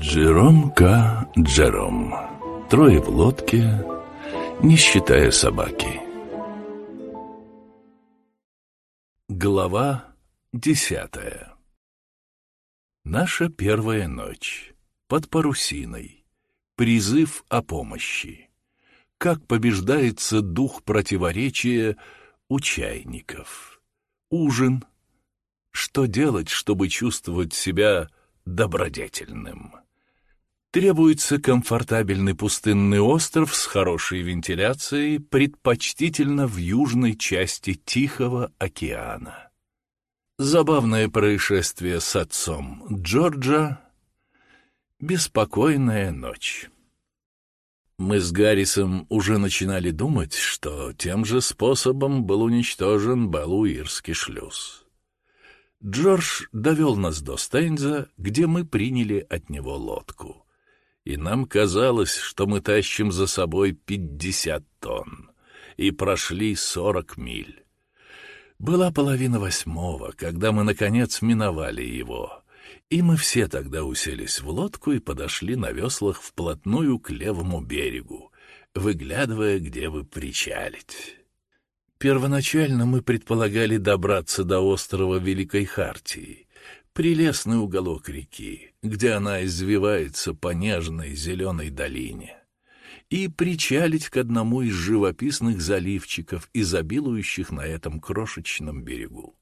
Джером К. Джером. Трое в лодке, не считая собаки. Глава десятая Наша первая ночь. Под парусиной. Призыв о помощи. Как побеждается дух противоречия у чайников. Ужин. Что делать, чтобы чувствовать себя добродетельным? Требуется комфортабельный пустынный остров с хорошей вентиляцией, предпочтительно в южной части Тихого океана. Забавное происшествие с отцом Джорджа. Беспокойная ночь. Мы с Гаррисом уже начинали думать, что тем же способом был уничтожен Балуирский шлюз. Джордж довел нас до Стейнза, где мы приняли от него лодку. И нам казалось, что мы тащим за собой пятьдесят тонн и прошли сорок миль. Была половина восьмого, когда мы, наконец, миновали его, и мы все тогда уселись в лодку и подошли на веслах вплотную к левому берегу, выглядывая, где вы причалить. Первоначально мы предполагали добраться до острова Великой Хартии, прелестный уголок реки, где она извивается по нежной зеленой долине и причалить к одному из живописных заливчиков, изобилующих на этом крошечном берегу.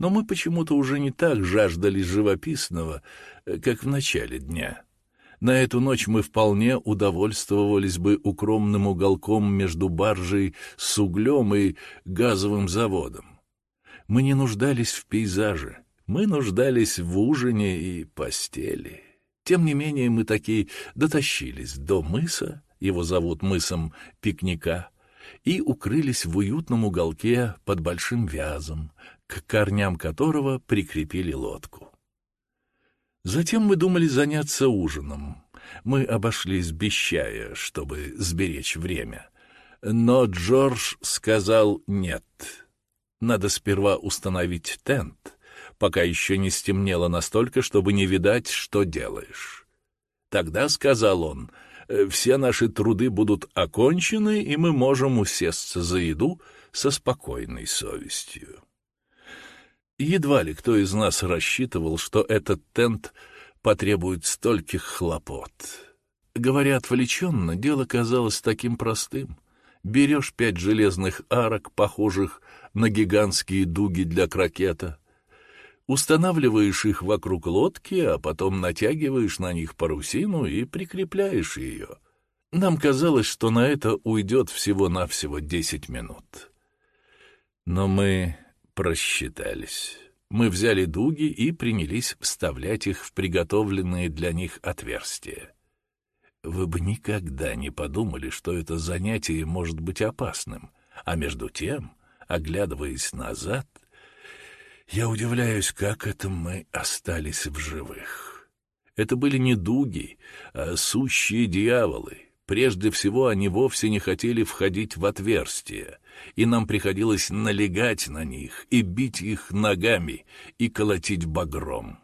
Но мы почему-то уже не так жаждали живописного, э, как в начале дня. На эту ночь мы вполне удовольствовались бы укромным уголком между баржей с углем и газовым заводом. Мы не нуждались в пейзаже, мы нуждались в ужине и постели. Тем не менее мы таки дотащились до мыса, его зовут мысом пикника, и укрылись в уютном уголке под большим вязом, к корням которого прикрепили лодку. Затем мы думали заняться ужином. Мы обошлись без чая, чтобы сберечь время. Но Джордж сказал «нет». Надо сперва установить тент, пока еще не стемнело настолько, чтобы не видать, что делаешь. Тогда, сказал он, — Э, все наши труды будут окончены, и мы можем усесться за еду со спокойной совестью. Едва ли кто из нас рассчитывал, что этот тент потребует стольких хлопот. Говоря отвлеченно, дело казалось таким простым. Берешь пять железных арок, похожих на гигантские дуги для крокета, Устанавливаешь их вокруг лодки, а потом натягиваешь на них парусину и прикрепляешь ее. Нам казалось, что на это уйдет всего-навсего десять минут. Но мы просчитались. Мы взяли дуги и принялись вставлять их в приготовленные для них отверстия. Вы бы никогда не подумали, что это занятие может быть опасным, а между тем, оглядываясь назад, я удивляюсь, как это мы остались в живых. Это были не дуги, а сущие дьяволы. Прежде всего, они вовсе не хотели входить в отверстие, и нам приходилось налегать на них и бить их ногами и колотить багром.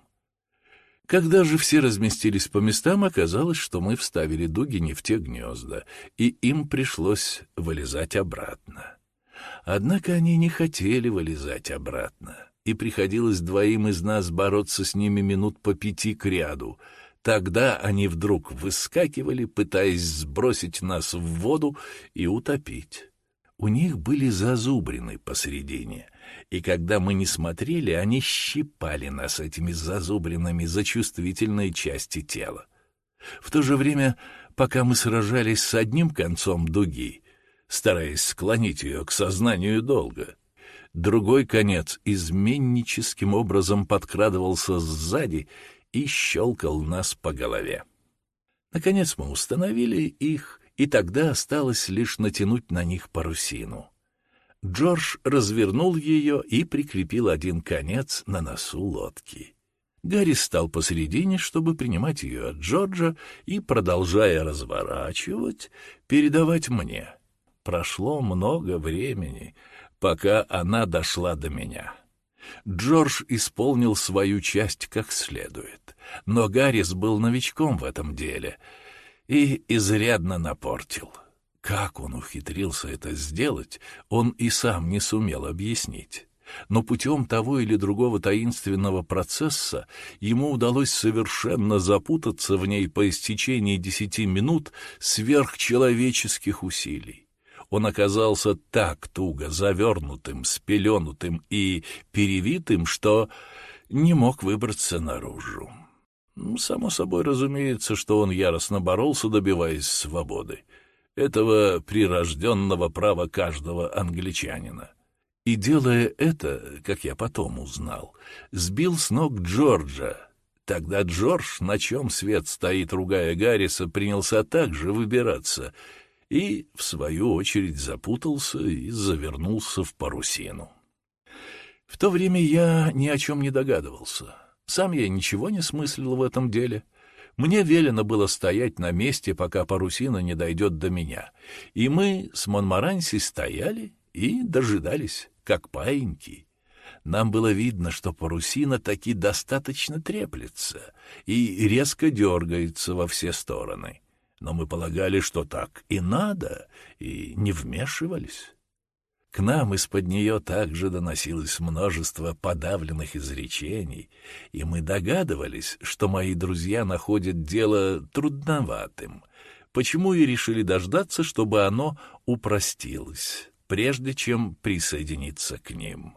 Когда же все разместились по местам, оказалось, что мы вставили дуги не в те гнезда, и им пришлось вылезать обратно. Однако они не хотели вылезать обратно и приходилось двоим из нас бороться с ними минут по пяти к ряду. Тогда они вдруг выскакивали, пытаясь сбросить нас в воду и утопить. У них были зазубрины посередине, и когда мы не смотрели, они щипали нас этими зазубринами за чувствительные части тела. В то же время, пока мы сражались с одним концом дуги, стараясь склонить ее к сознанию долга, Другой конец изменническим образом подкрадывался сзади и щелкал нас по голове. Наконец мы установили их, и тогда осталось лишь натянуть на них парусину. Джордж развернул ее и прикрепил один конец на носу лодки. Гарри стал посередине, чтобы принимать ее от Джорджа и, продолжая разворачивать, передавать мне. Прошло много времени, пока она дошла до меня. Джордж исполнил свою часть как следует, но Гаррис был новичком в этом деле и изрядно напортил. Как он ухитрился это сделать, он и сам не сумел объяснить. Но путем того или другого таинственного процесса ему удалось совершенно запутаться в ней по истечении десяти минут сверхчеловеческих усилий он оказался так туго завернутым, спеленутым и перевитым, что не мог выбраться наружу. Само собой разумеется, что он яростно боролся, добиваясь свободы. Этого прирожденного права каждого англичанина. И, делая это, как я потом узнал, сбил с ног Джорджа. Тогда Джордж, на чем свет стоит, ругая Гарриса, принялся также выбираться и, в свою очередь, запутался и завернулся в парусину. В то время я ни о чем не догадывался. Сам я ничего не смыслил в этом деле. Мне велено было стоять на месте, пока парусина не дойдет до меня. И мы с Монмаранси стояли и дожидались, как паиньки. Нам было видно, что парусина таки достаточно треплется и резко дергается во все стороны. Но мы полагали, что так и надо, и не вмешивались. К нам из-под нее также доносилось множество подавленных изречений, и мы догадывались, что мои друзья находят дело трудноватым, почему и решили дождаться, чтобы оно упростилось, прежде чем присоединиться к ним.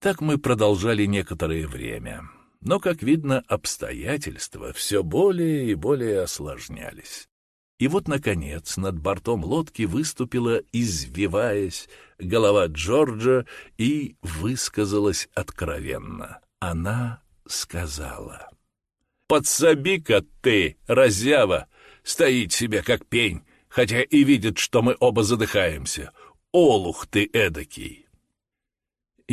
Так мы продолжали некоторое время, но, как видно, обстоятельства все более и более осложнялись. И вот, наконец, над бортом лодки выступила, извиваясь, голова Джорджа и высказалась откровенно. Она сказала. «Подсоби-ка ты, разява, стоит себе как пень, хотя и видит, что мы оба задыхаемся. Олух ты эдакий!»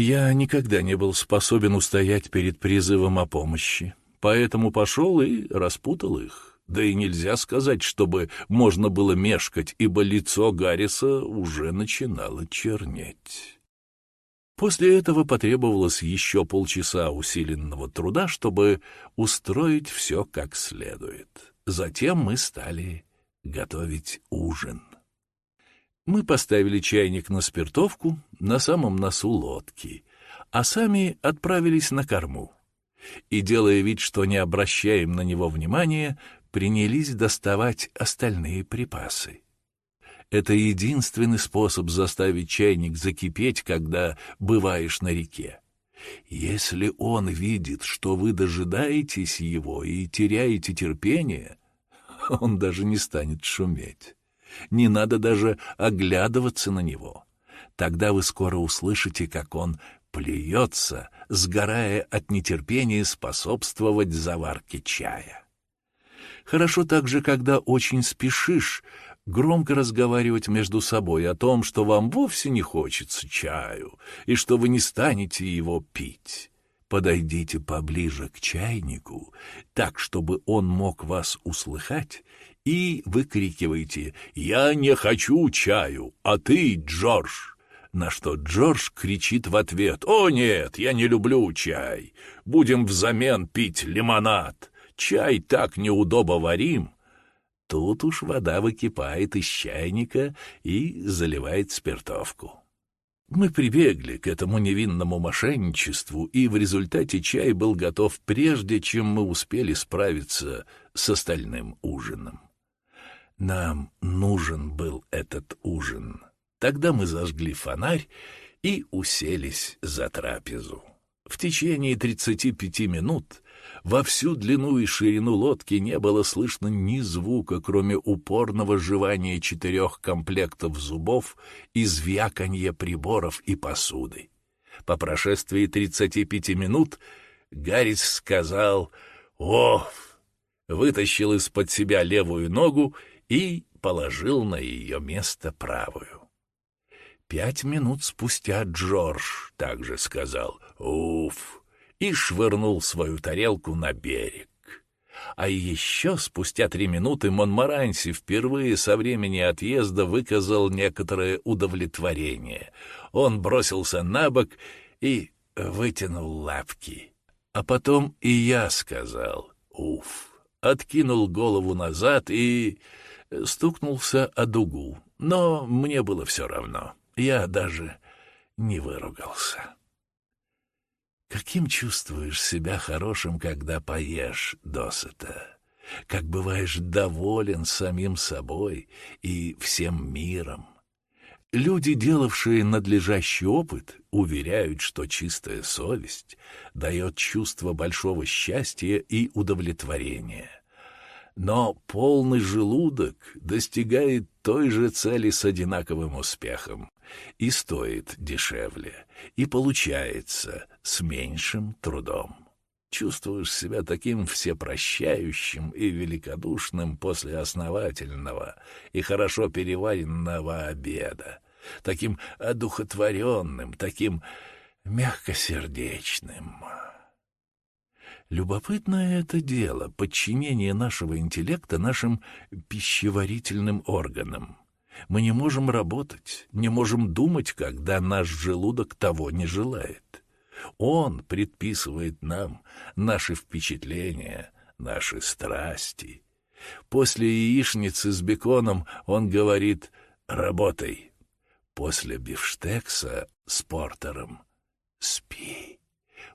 Я никогда не был способен устоять перед призывом о помощи, поэтому пошел и распутал их. Да и нельзя сказать, чтобы можно было мешкать, ибо лицо Гарриса уже начинало чернеть. После этого потребовалось еще полчаса усиленного труда, чтобы устроить все как следует. Затем мы стали готовить ужин. Мы поставили чайник на спиртовку на самом носу лодки, а сами отправились на корму. И, делая вид, что не обращаем на него внимания, принялись доставать остальные припасы. Это единственный способ заставить чайник закипеть, когда бываешь на реке. Если он видит, что вы дожидаетесь его и теряете терпение, он даже не станет шуметь. Не надо даже оглядываться на него. Тогда вы скоро услышите, как он плюется, сгорая от нетерпения способствовать заварке чая. Хорошо также, когда очень спешишь, громко разговаривать между собой о том, что вам вовсе не хочется чаю и что вы не станете его пить. Подойдите поближе к чайнику, так, чтобы он мог вас услыхать, и выкрикивайте «Я не хочу чаю, а ты, Джордж!» На что Джордж кричит в ответ «О нет, я не люблю чай, будем взамен пить лимонад!» чай так неудобно варим, тут уж вода выкипает из чайника и заливает спиртовку. Мы прибегли к этому невинному мошенничеству, и в результате чай был готов прежде, чем мы успели справиться с остальным ужином. Нам нужен был этот ужин. Тогда мы зажгли фонарь и уселись за трапезу. В течение тридцати пяти минут во всю длину и ширину лодки не было слышно ни звука, кроме упорного жевания четырех комплектов зубов и звяканья приборов и посуды. По прошествии тридцати пяти минут Гаррис сказал «Оф!», вытащил из-под себя левую ногу и положил на ее место правую. Пять минут спустя Джордж также сказал «Уф!» и швырнул свою тарелку на берег. А еще спустя три минуты Монмаранси впервые со времени отъезда выказал некоторое удовлетворение. Он бросился на бок и вытянул лапки. А потом и я сказал «Уф», откинул голову назад и стукнулся о дугу. Но мне было все равно. Я даже не выругался. Каким чувствуешь себя хорошим, когда поешь досыта? Как бываешь доволен самим собой и всем миром? Люди, делавшие надлежащий опыт, уверяют, что чистая совесть дает чувство большого счастья и удовлетворения. Но полный желудок достигает той же цели с одинаковым успехом и стоит дешевле, и получается с меньшим трудом. Чувствуешь себя таким всепрощающим и великодушным после основательного и хорошо переваренного обеда, таким одухотворенным, таким мягкосердечным. Любопытное это дело — подчинение нашего интеллекта нашим пищеварительным органам. Мы не можем работать, не можем думать, когда наш желудок того не желает. Он предписывает нам наши впечатления, наши страсти. После яичницы с беконом он говорит «работай». После бифштекса с портером «спи».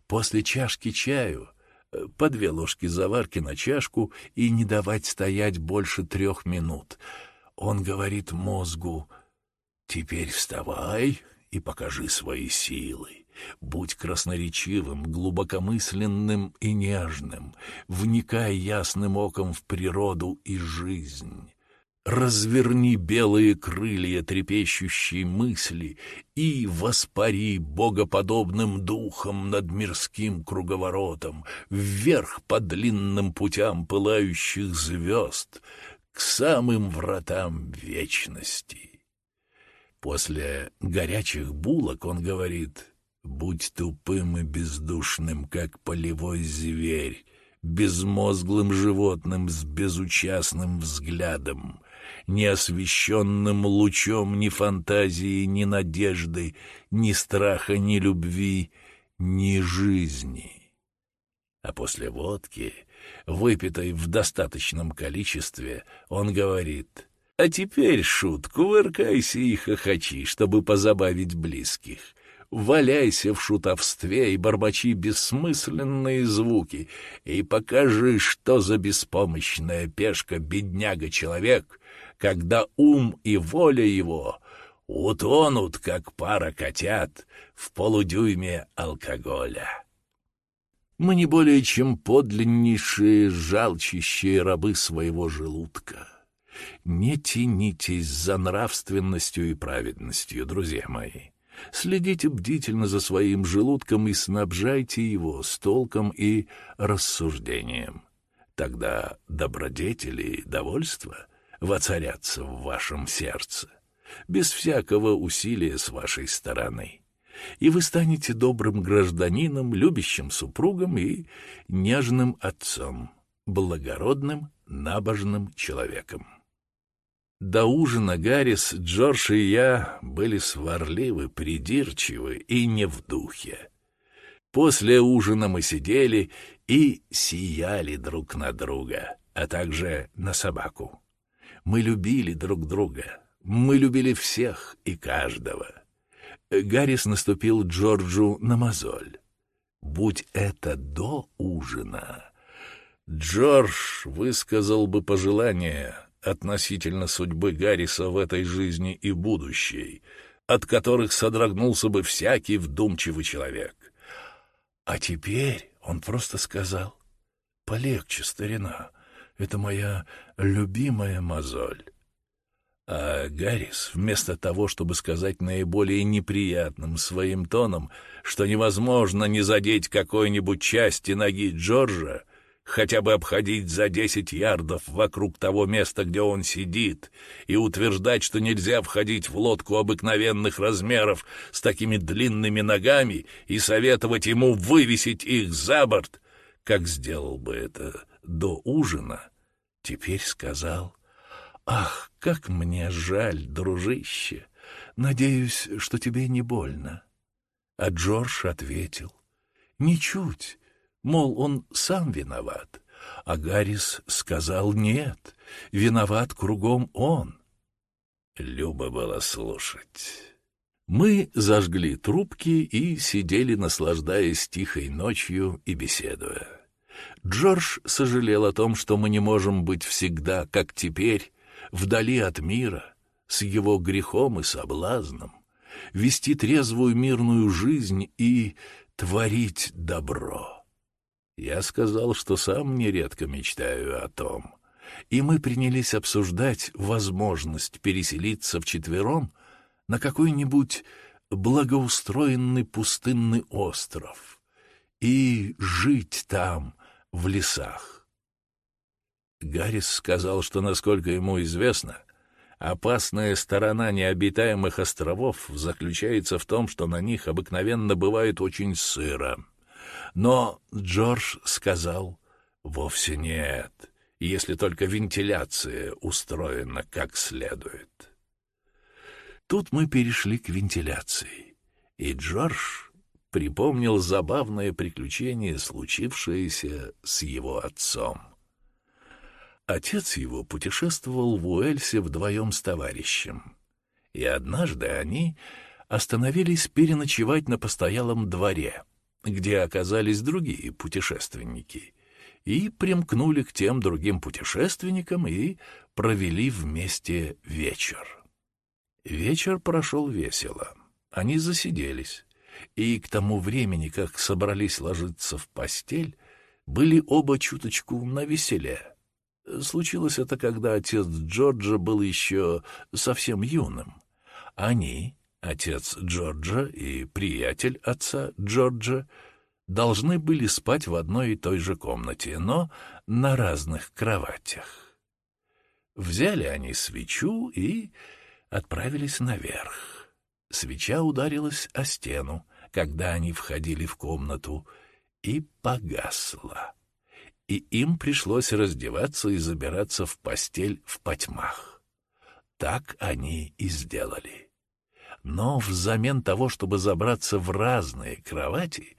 После чашки чаю по две ложки заварки на чашку и не давать стоять больше трех минут. Он говорит мозгу «теперь вставай и покажи свои силы». Будь красноречивым, глубокомысленным и нежным, вникай ясным оком в природу и жизнь. Разверни белые крылья трепещущей мысли и воспари богоподобным духом над мирским круговоротом, вверх по длинным путям пылающих звезд, к самым вратам вечности. После горячих булок он говорит — Будь тупым и бездушным, как полевой зверь, безмозглым животным с безучастным взглядом, неосвещенным лучом ни фантазии, ни надежды, ни страха, ни любви, ни жизни. А после водки, выпитой в достаточном количестве, он говорит — а теперь, шут, кувыркайся и хохочи, чтобы позабавить близких валяйся в шутовстве и бормочи бессмысленные звуки, и покажи, что за беспомощная пешка бедняга-человек, когда ум и воля его утонут, как пара котят, в полудюйме алкоголя. Мы не более чем подлиннейшие жалчащие рабы своего желудка. Не тянитесь за нравственностью и праведностью, друзья мои. Следите бдительно за своим желудком и снабжайте его с толком и рассуждением. Тогда добродетели и довольство воцарятся в вашем сердце, без всякого усилия с вашей стороны. И вы станете добрым гражданином, любящим супругом и нежным отцом, благородным, набожным человеком. До ужина Гаррис, Джордж и я были сварливы, придирчивы и не в духе. После ужина мы сидели и сияли друг на друга, а также на собаку. Мы любили друг друга, мы любили всех и каждого. Гаррис наступил Джорджу на мозоль. Будь это до ужина, Джордж высказал бы пожелание относительно судьбы Гарриса в этой жизни и будущей, от которых содрогнулся бы всякий вдумчивый человек. А теперь он просто сказал, «Полегче, старина, это моя любимая мозоль». А Гаррис, вместо того, чтобы сказать наиболее неприятным своим тоном, что невозможно не задеть какой-нибудь части ноги Джорджа, хотя бы обходить за десять ярдов вокруг того места, где он сидит, и утверждать, что нельзя входить в лодку обыкновенных размеров с такими длинными ногами и советовать ему вывесить их за борт, как сделал бы это до ужина, теперь сказал, «Ах, как мне жаль, дружище! Надеюсь, что тебе не больно». А Джордж ответил, «Ничуть, Мол, он сам виноват. А Гаррис сказал нет, виноват кругом он. Любо было слушать. Мы зажгли трубки и сидели, наслаждаясь тихой ночью и беседуя. Джордж сожалел о том, что мы не можем быть всегда, как теперь, вдали от мира, с его грехом и соблазном, вести трезвую мирную жизнь и творить добро. Я сказал, что сам нередко мечтаю о том, и мы принялись обсуждать возможность переселиться вчетвером на какой-нибудь благоустроенный пустынный остров и жить там, в лесах. Гаррис сказал, что, насколько ему известно, опасная сторона необитаемых островов заключается в том, что на них обыкновенно бывает очень сыро. Но Джордж сказал, вовсе нет, если только вентиляция устроена как следует. Тут мы перешли к вентиляции, и Джордж припомнил забавное приключение, случившееся с его отцом. Отец его путешествовал в Уэльсе вдвоем с товарищем, и однажды они остановились переночевать на постоялом дворе, где оказались другие путешественники, и примкнули к тем другим путешественникам и провели вместе вечер. Вечер прошел весело. Они засиделись и к тому времени, как собрались ложиться в постель, были оба чуточку навеселе. Случилось это, когда отец Джорджа был еще совсем юным. Они, отец Джорджа и приятель отца Джорджа, должны были спать в одной и той же комнате, но на разных кроватях. Взяли они свечу и отправились наверх. Свеча ударилась о стену, когда они входили в комнату, и погасла. И им пришлось раздеваться и забираться в постель в потьмах. Так они и сделали. Но взамен того, чтобы забраться в разные кровати,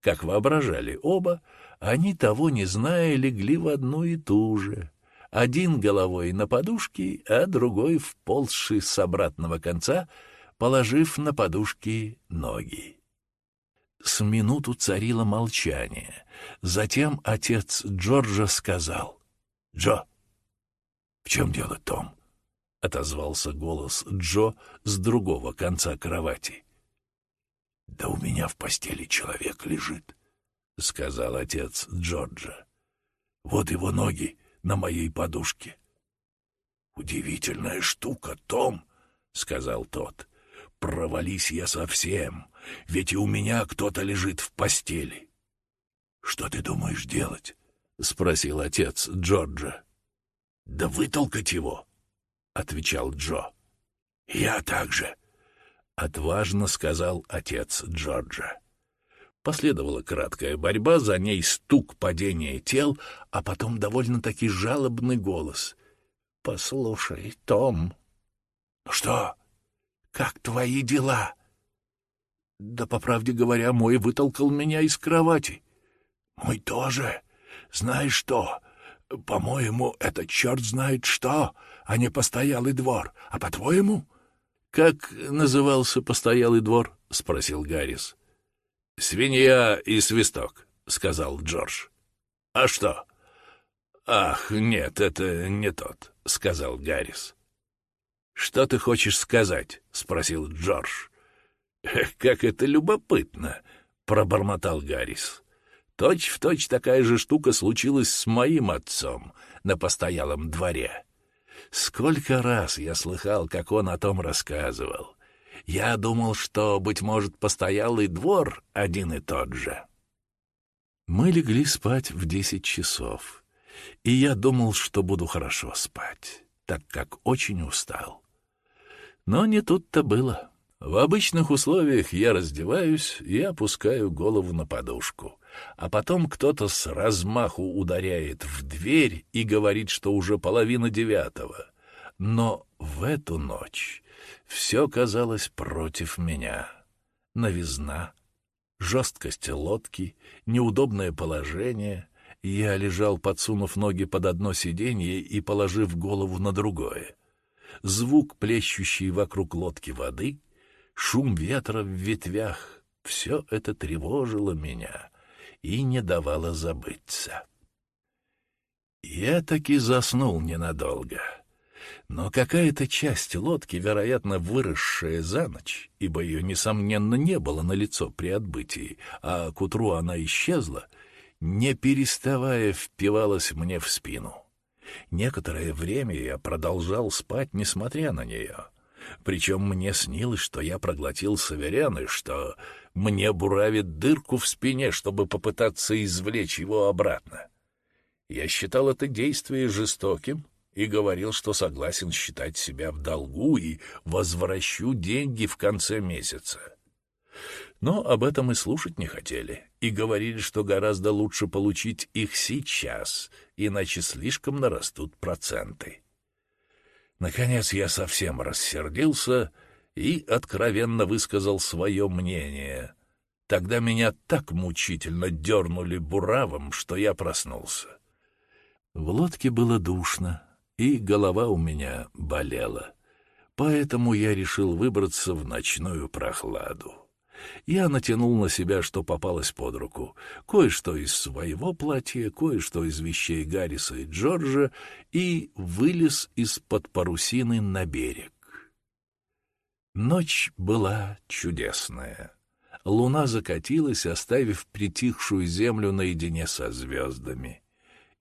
как воображали оба, они, того не зная, легли в одну и ту же. Один головой на подушке, а другой, вползший с обратного конца, — положив на подушки ноги. С минуту царило молчание. Затем отец Джорджа сказал. — Джо! — В чем дело, Том? — отозвался голос Джо с другого конца кровати. — Да у меня в постели человек лежит, — сказал отец Джорджа. — Вот его ноги на моей подушке. — Удивительная штука, Том, — сказал тот. — Провались я совсем, ведь и у меня кто-то лежит в постели. — Что ты думаешь делать? — спросил отец Джорджа. — Да вытолкать его, — отвечал Джо. — Я также, — отважно сказал отец Джорджа. Последовала краткая борьба, за ней стук падения тел, а потом довольно-таки жалобный голос. — Послушай, Том. — что? Как твои дела? Да, по правде говоря, мой вытолкал меня из кровати. Мой тоже. Знаешь что? По-моему, это черт знает что, а не постоялый двор. А по-твоему? Как назывался постоялый двор? — спросил Гаррис. — Свинья и свисток, — сказал Джордж. — А что? — Ах, нет, это не тот, — сказал Гаррис. «Что ты хочешь сказать?» — спросил Джордж. «Эх, как это любопытно!» — пробормотал Гаррис. «Точь в точь такая же штука случилась с моим отцом на постоялом дворе. Сколько раз я слыхал, как он о том рассказывал. Я думал, что, быть может, постоялый двор один и тот же». Мы легли спать в десять часов, и я думал, что буду хорошо спать, так как очень устал. Но не тут-то было. В обычных условиях я раздеваюсь и опускаю голову на подушку, а потом кто-то с размаху ударяет в дверь и говорит, что уже половина девятого. Но в эту ночь все казалось против меня. Новизна, Жесткость лодки, неудобное положение. Я лежал, подсунув ноги под одно сиденье и положив голову на другое. Звук, плещущий вокруг лодки воды, шум ветра в ветвях — все это тревожило меня и не давало забыться. Я таки заснул ненадолго. Но какая-то часть лодки, вероятно, выросшая за ночь, ибо ее, несомненно, не было на лицо при отбытии, а к утру она исчезла, не переставая впивалась мне в спину. Некоторое время я продолжал спать, несмотря на нее. Причем мне снилось, что я проглотил саверян, и что мне буравит дырку в спине, чтобы попытаться извлечь его обратно. Я считал это действие жестоким и говорил, что согласен считать себя в долгу и возвращу деньги в конце месяца. Но об этом и слушать не хотели, и говорили, что гораздо лучше получить их сейчас, иначе слишком нарастут проценты. Наконец я совсем рассердился и откровенно высказал свое мнение. Тогда меня так мучительно дернули буравом, что я проснулся. В лодке было душно, и голова у меня болела. Поэтому я решил выбраться в ночную прохладу. Я натянул на себя, что попалось под руку. Кое-что из своего платья, кое-что из вещей Гарриса и Джорджа, и вылез из-под парусины на берег. Ночь была чудесная. Луна закатилась, оставив притихшую землю наедине со звездами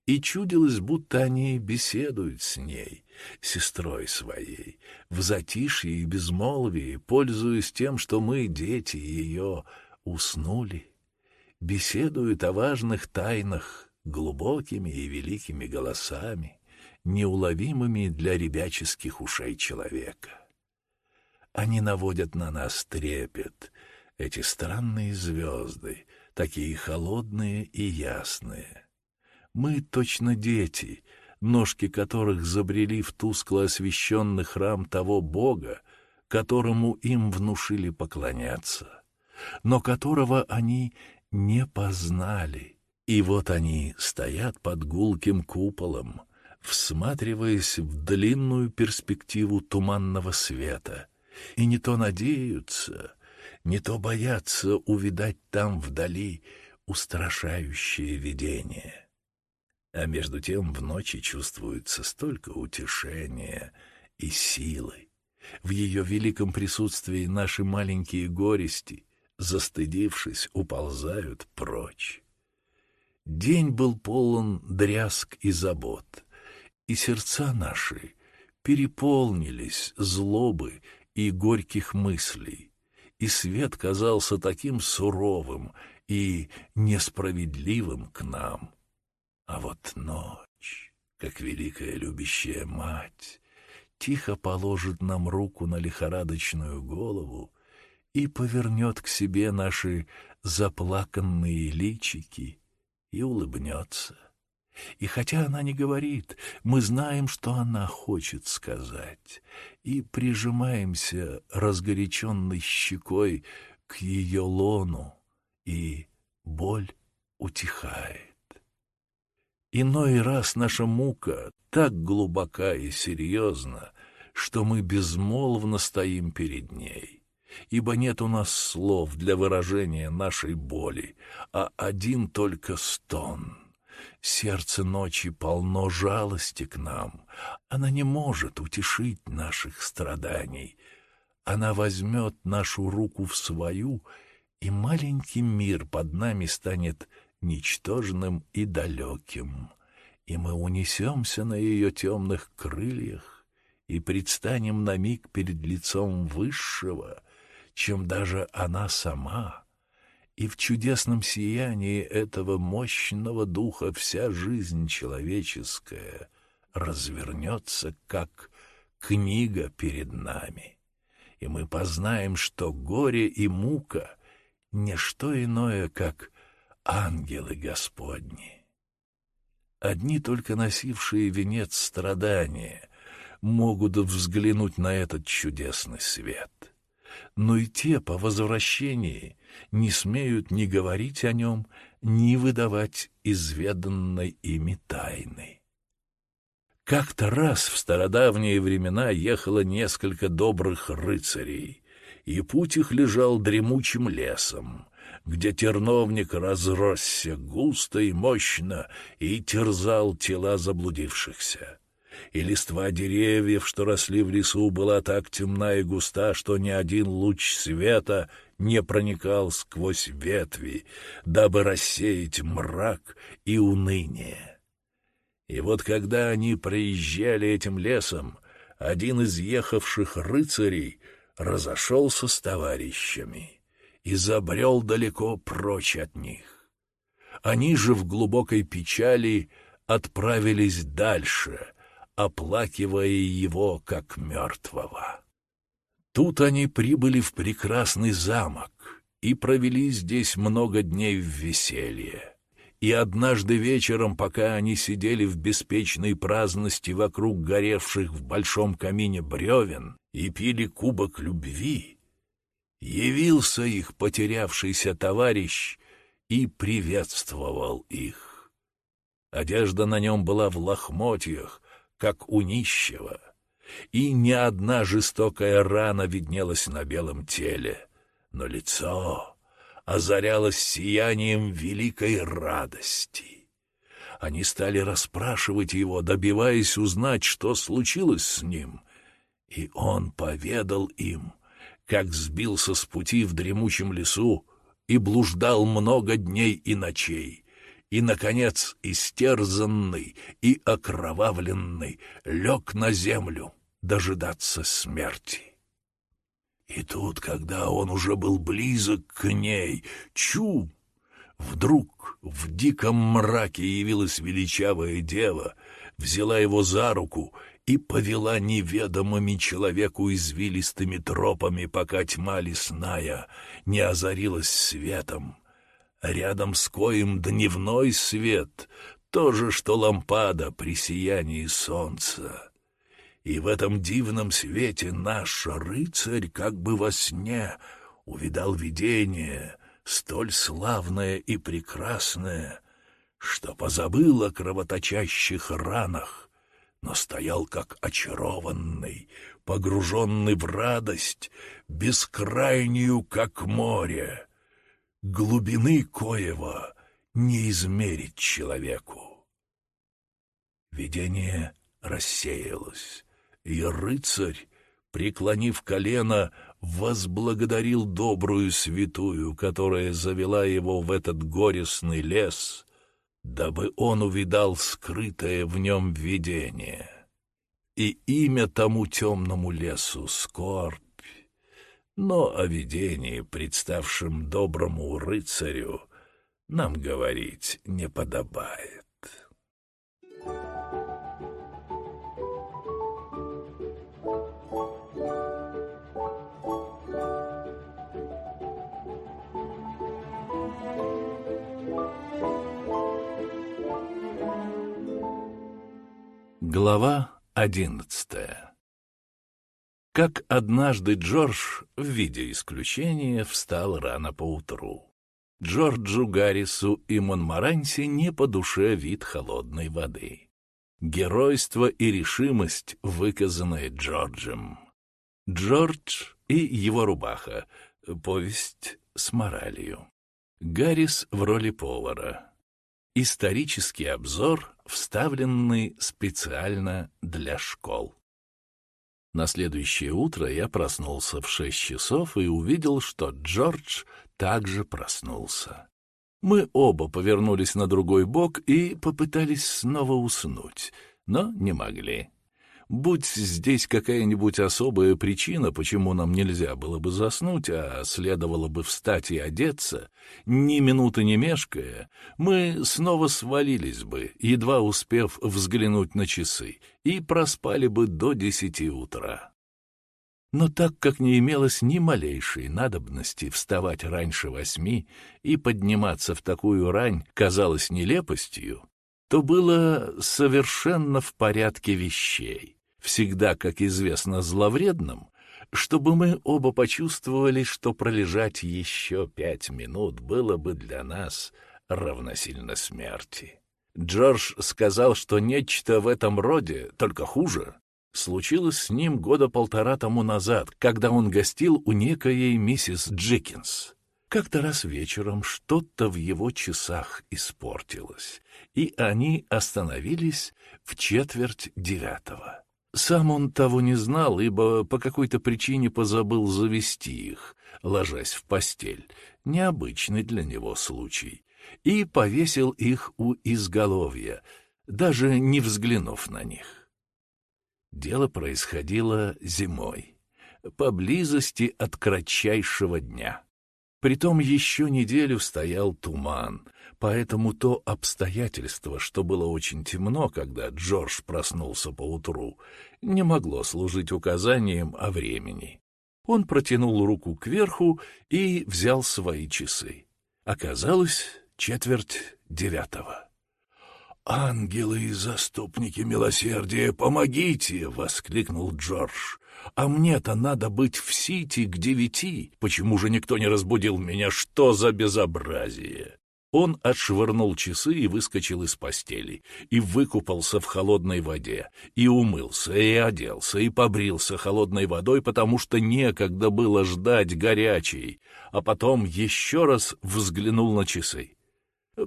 и чудилось, будто они беседуют с ней, сестрой своей, в затишье и безмолвии, пользуясь тем, что мы, дети ее, уснули, беседуют о важных тайнах глубокими и великими голосами, неуловимыми для ребяческих ушей человека. Они наводят на нас трепет, эти странные звезды, такие холодные и ясные. Мы точно дети, ножки которых забрели в тускло освещенный храм того Бога, которому им внушили поклоняться, но которого они не познали. И вот они стоят под гулким куполом, всматриваясь в длинную перспективу туманного света, и не то надеются, не то боятся увидать там вдали устрашающее видение. А между тем в ночи чувствуется столько утешения и силы. В ее великом присутствии наши маленькие горести, застыдившись, уползают прочь. День был полон дрязг и забот, и сердца наши переполнились злобы и горьких мыслей, и свет казался таким суровым и несправедливым к нам. А вот ночь, как великая любящая мать, тихо положит нам руку на лихорадочную голову и повернет к себе наши заплаканные личики и улыбнется. И хотя она не говорит, мы знаем, что она хочет сказать, и прижимаемся разгоряченной щекой к ее лону, и боль утихает. Иной раз наша мука так глубока и серьезна, что мы безмолвно стоим перед ней, ибо нет у нас слов для выражения нашей боли, а один только стон. Сердце ночи полно жалости к нам, она не может утешить наших страданий. Она возьмет нашу руку в свою, и маленький мир под нами станет ничтожным и далеким, и мы унесемся на ее темных крыльях и предстанем на миг перед лицом Высшего, чем даже она сама, и в чудесном сиянии этого мощного духа вся жизнь человеческая развернется, как книга перед нами, и мы познаем, что горе и мука — не что иное, как ангелы Господни. Одни только носившие венец страдания могут взглянуть на этот чудесный свет. Но и те по возвращении не смеют ни говорить о нем, ни выдавать изведанной ими тайны. Как-то раз в стародавние времена ехало несколько добрых рыцарей, и путь их лежал дремучим лесом, где терновник разросся густо и мощно и терзал тела заблудившихся. И листва деревьев, что росли в лесу, была так темна и густа, что ни один луч света не проникал сквозь ветви, дабы рассеять мрак и уныние. И вот когда они проезжали этим лесом, один из ехавших рыцарей разошелся с товарищами и забрел далеко прочь от них. Они же в глубокой печали отправились дальше, оплакивая его как мертвого. Тут они прибыли в прекрасный замок и провели здесь много дней в веселье. И однажды вечером, пока они сидели в беспечной праздности вокруг горевших в большом камине бревен и пили кубок любви, явился их потерявшийся товарищ и приветствовал их. Одежда на нем была в лохмотьях, как у нищего — и ни одна жестокая рана виднелась на белом теле, но лицо озарялось сиянием великой радости. Они стали расспрашивать его, добиваясь узнать, что случилось с ним, и он поведал им, как сбился с пути в дремучем лесу и блуждал много дней и ночей, и, наконец, истерзанный и окровавленный, лег на землю дожидаться смерти. И тут, когда он уже был близок к ней, чу! Вдруг в диком мраке явилась величавая дева, взяла его за руку и повела неведомыми человеку извилистыми тропами, пока тьма лесная не озарилась светом. Рядом с коим дневной свет, то же, что лампада при сиянии солнца. И в этом дивном свете наш рыцарь как бы во сне увидал видение, столь славное и прекрасное, что позабыл о кровоточащих ранах, но стоял как очарованный, погруженный в радость, бескрайнюю, как море. Глубины коего не измерить человеку. Видение рассеялось и рыцарь, преклонив колено, возблагодарил добрую святую, которая завела его в этот горестный лес, дабы он увидал скрытое в нем видение. И имя тому темному лесу — скорбь. Но о видении, представшем доброму рыцарю, нам говорить не подобает. Глава одиннадцатая Как однажды Джордж, в виде исключения, встал рано поутру. Джорджу Гаррису и Монмаранси не по душе вид холодной воды. Геройство и решимость, выказанные Джорджем. Джордж и его рубаха. Повесть с моралью. Гаррис в роли повара. Исторический обзор, вставленный специально для школ. На следующее утро я проснулся в шесть часов и увидел, что Джордж также проснулся. Мы оба повернулись на другой бок и попытались снова уснуть, но не могли. Будь здесь какая-нибудь особая причина, почему нам нельзя было бы заснуть, а следовало бы встать и одеться, ни минуты не мешкая, мы снова свалились бы, едва успев взглянуть на часы, и проспали бы до десяти утра. Но так как не имелось ни малейшей надобности вставать раньше восьми и подниматься в такую рань казалось нелепостью, то было совершенно в порядке вещей всегда, как известно, зловредным, чтобы мы оба почувствовали, что пролежать еще пять минут было бы для нас равносильно смерти. Джордж сказал, что нечто в этом роде, только хуже, случилось с ним года полтора тому назад, когда он гостил у некоей миссис Джикинс. Как-то раз вечером что-то в его часах испортилось, и они остановились в четверть девятого. Сам он того не знал, ибо по какой-то причине позабыл завести их, ложась в постель, необычный для него случай, и повесил их у изголовья, даже не взглянув на них. Дело происходило зимой, поблизости от кратчайшего дня. Притом еще неделю стоял туман, поэтому то обстоятельство, что было очень темно, когда Джордж проснулся поутру, не могло служить указанием о времени. Он протянул руку кверху и взял свои часы. Оказалось четверть девятого. «Ангелы и заступники милосердия, помогите!» — воскликнул Джордж. «А мне-то надо быть в Сити к девяти. Почему же никто не разбудил меня? Что за безобразие?» Он отшвырнул часы и выскочил из постели, и выкупался в холодной воде, и умылся, и оделся, и побрился холодной водой, потому что некогда было ждать горячей, а потом еще раз взглянул на часы.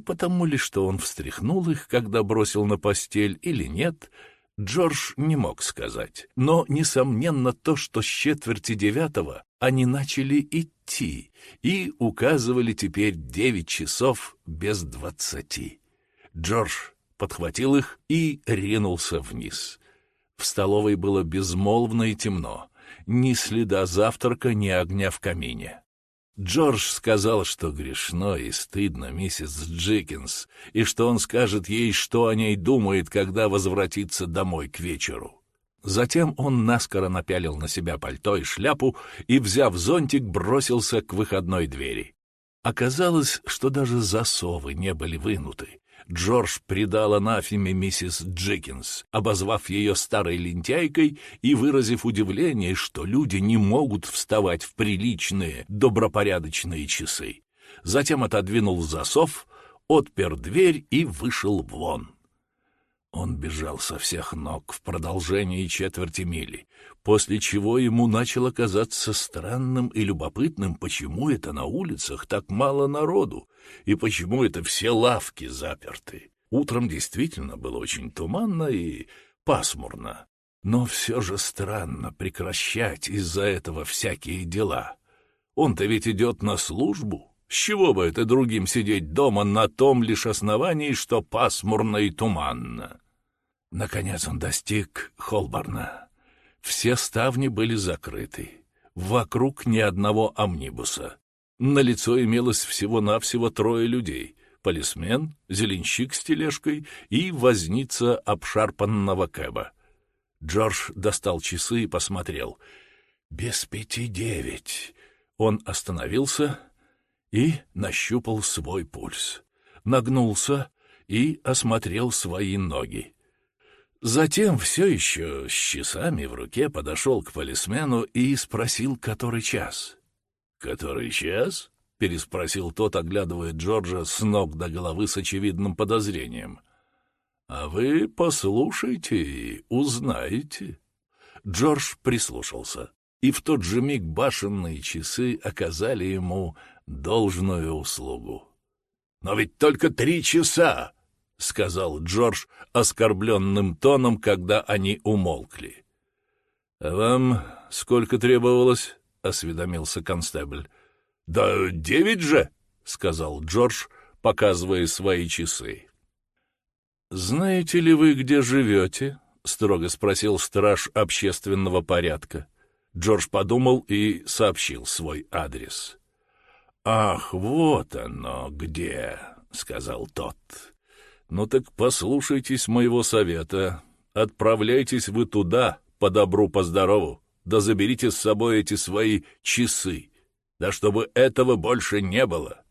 Потому ли, что он встряхнул их, когда бросил на постель, или нет, Джордж не мог сказать. Но, несомненно, то, что с четверти девятого они начали идти и указывали теперь девять часов без двадцати. Джордж подхватил их и ринулся вниз. В столовой было безмолвно и темно, ни следа завтрака, ни огня в камине. Джордж сказал, что грешно и стыдно миссис Джикинс, и что он скажет ей, что о ней думает, когда возвратится домой к вечеру. Затем он наскоро напялил на себя пальто и шляпу и, взяв зонтик, бросился к выходной двери. Оказалось, что даже засовы не были вынуты, Джордж предал анафеме миссис Джекинс, обозвав ее старой лентяйкой и выразив удивление, что люди не могут вставать в приличные, добропорядочные часы. Затем отодвинул засов, отпер дверь и вышел вон. Он бежал со всех ног в продолжении четверти мили, после чего ему начало казаться странным и любопытным, почему это на улицах так мало народу, и почему это все лавки заперты. Утром действительно было очень туманно и пасмурно, но все же странно прекращать из-за этого всякие дела. Он-то ведь идет на службу. С чего бы это другим сидеть дома на том лишь основании, что пасмурно и туманно? Наконец он достиг Холборна. Все ставни были закрыты. Вокруг ни одного амнибуса. На лицо имелось всего-навсего трое людей. Полисмен, зеленщик с тележкой и возница обшарпанного кэба. Джордж достал часы и посмотрел. «Без пяти девять». Он остановился и нащупал свой пульс. Нагнулся и осмотрел свои ноги. Затем все еще с часами в руке подошел к полисмену и спросил, который час. «Который час?» — переспросил тот, оглядывая Джорджа с ног до головы с очевидным подозрением. «А вы послушайте и узнаете». Джордж прислушался, и в тот же миг башенные часы оказали ему должную услугу. «Но ведь только три часа!» — сказал Джордж оскорбленным тоном, когда они умолкли. — А вам сколько требовалось? — осведомился констебль. — Да девять же, — сказал Джордж, показывая свои часы. — Знаете ли вы, где живете? — строго спросил страж общественного порядка. Джордж подумал и сообщил свой адрес. — Ах, вот оно где, — сказал тот. Ну так послушайтесь моего совета. Отправляйтесь вы туда, по добру, по здорову, да заберите с собой эти свои часы, да чтобы этого больше не было».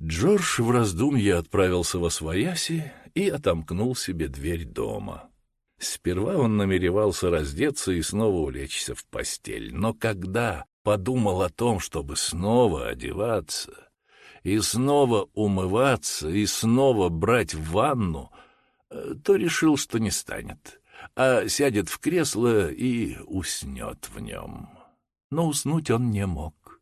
Джордж в раздумье отправился во свояси и отомкнул себе дверь дома. Сперва он намеревался раздеться и снова улечься в постель, но когда подумал о том, чтобы снова одеваться и снова умываться и снова брать ванну, э, то решил, что не станет, а сядет в кресло и уснет в нем. Но уснуть он не мог.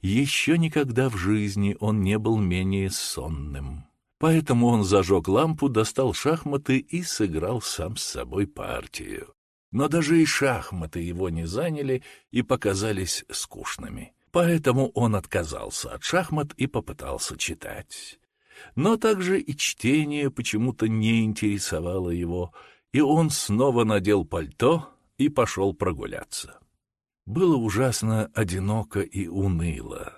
Еще никогда в жизни он не был менее сонным. Поэтому он зажег лампу, достал шахматы и сыграл сам с собой партию. Но даже и шахматы его не заняли и показались скучными. Поэтому он отказался от шахмат и попытался читать. Но также и чтение почему-то не интересовало его, и он снова надел пальто и пошел прогуляться. Было ужасно одиноко и уныло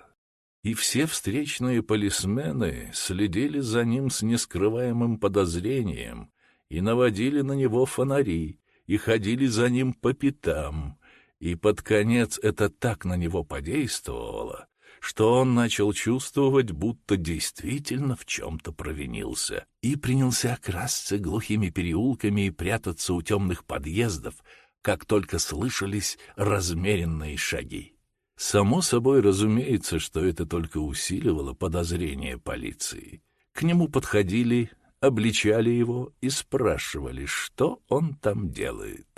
и все встречные полисмены следили за ним с нескрываемым подозрением и наводили на него фонари, и ходили за ним по пятам, и под конец это так на него подействовало, что он начал чувствовать, будто действительно в чем-то провинился, и принялся окрасться глухими переулками и прятаться у темных подъездов, как только слышались размеренные шаги. Само собой разумеется, что это только усиливало подозрения полиции. К нему подходили, обличали его и спрашивали, что он там делает.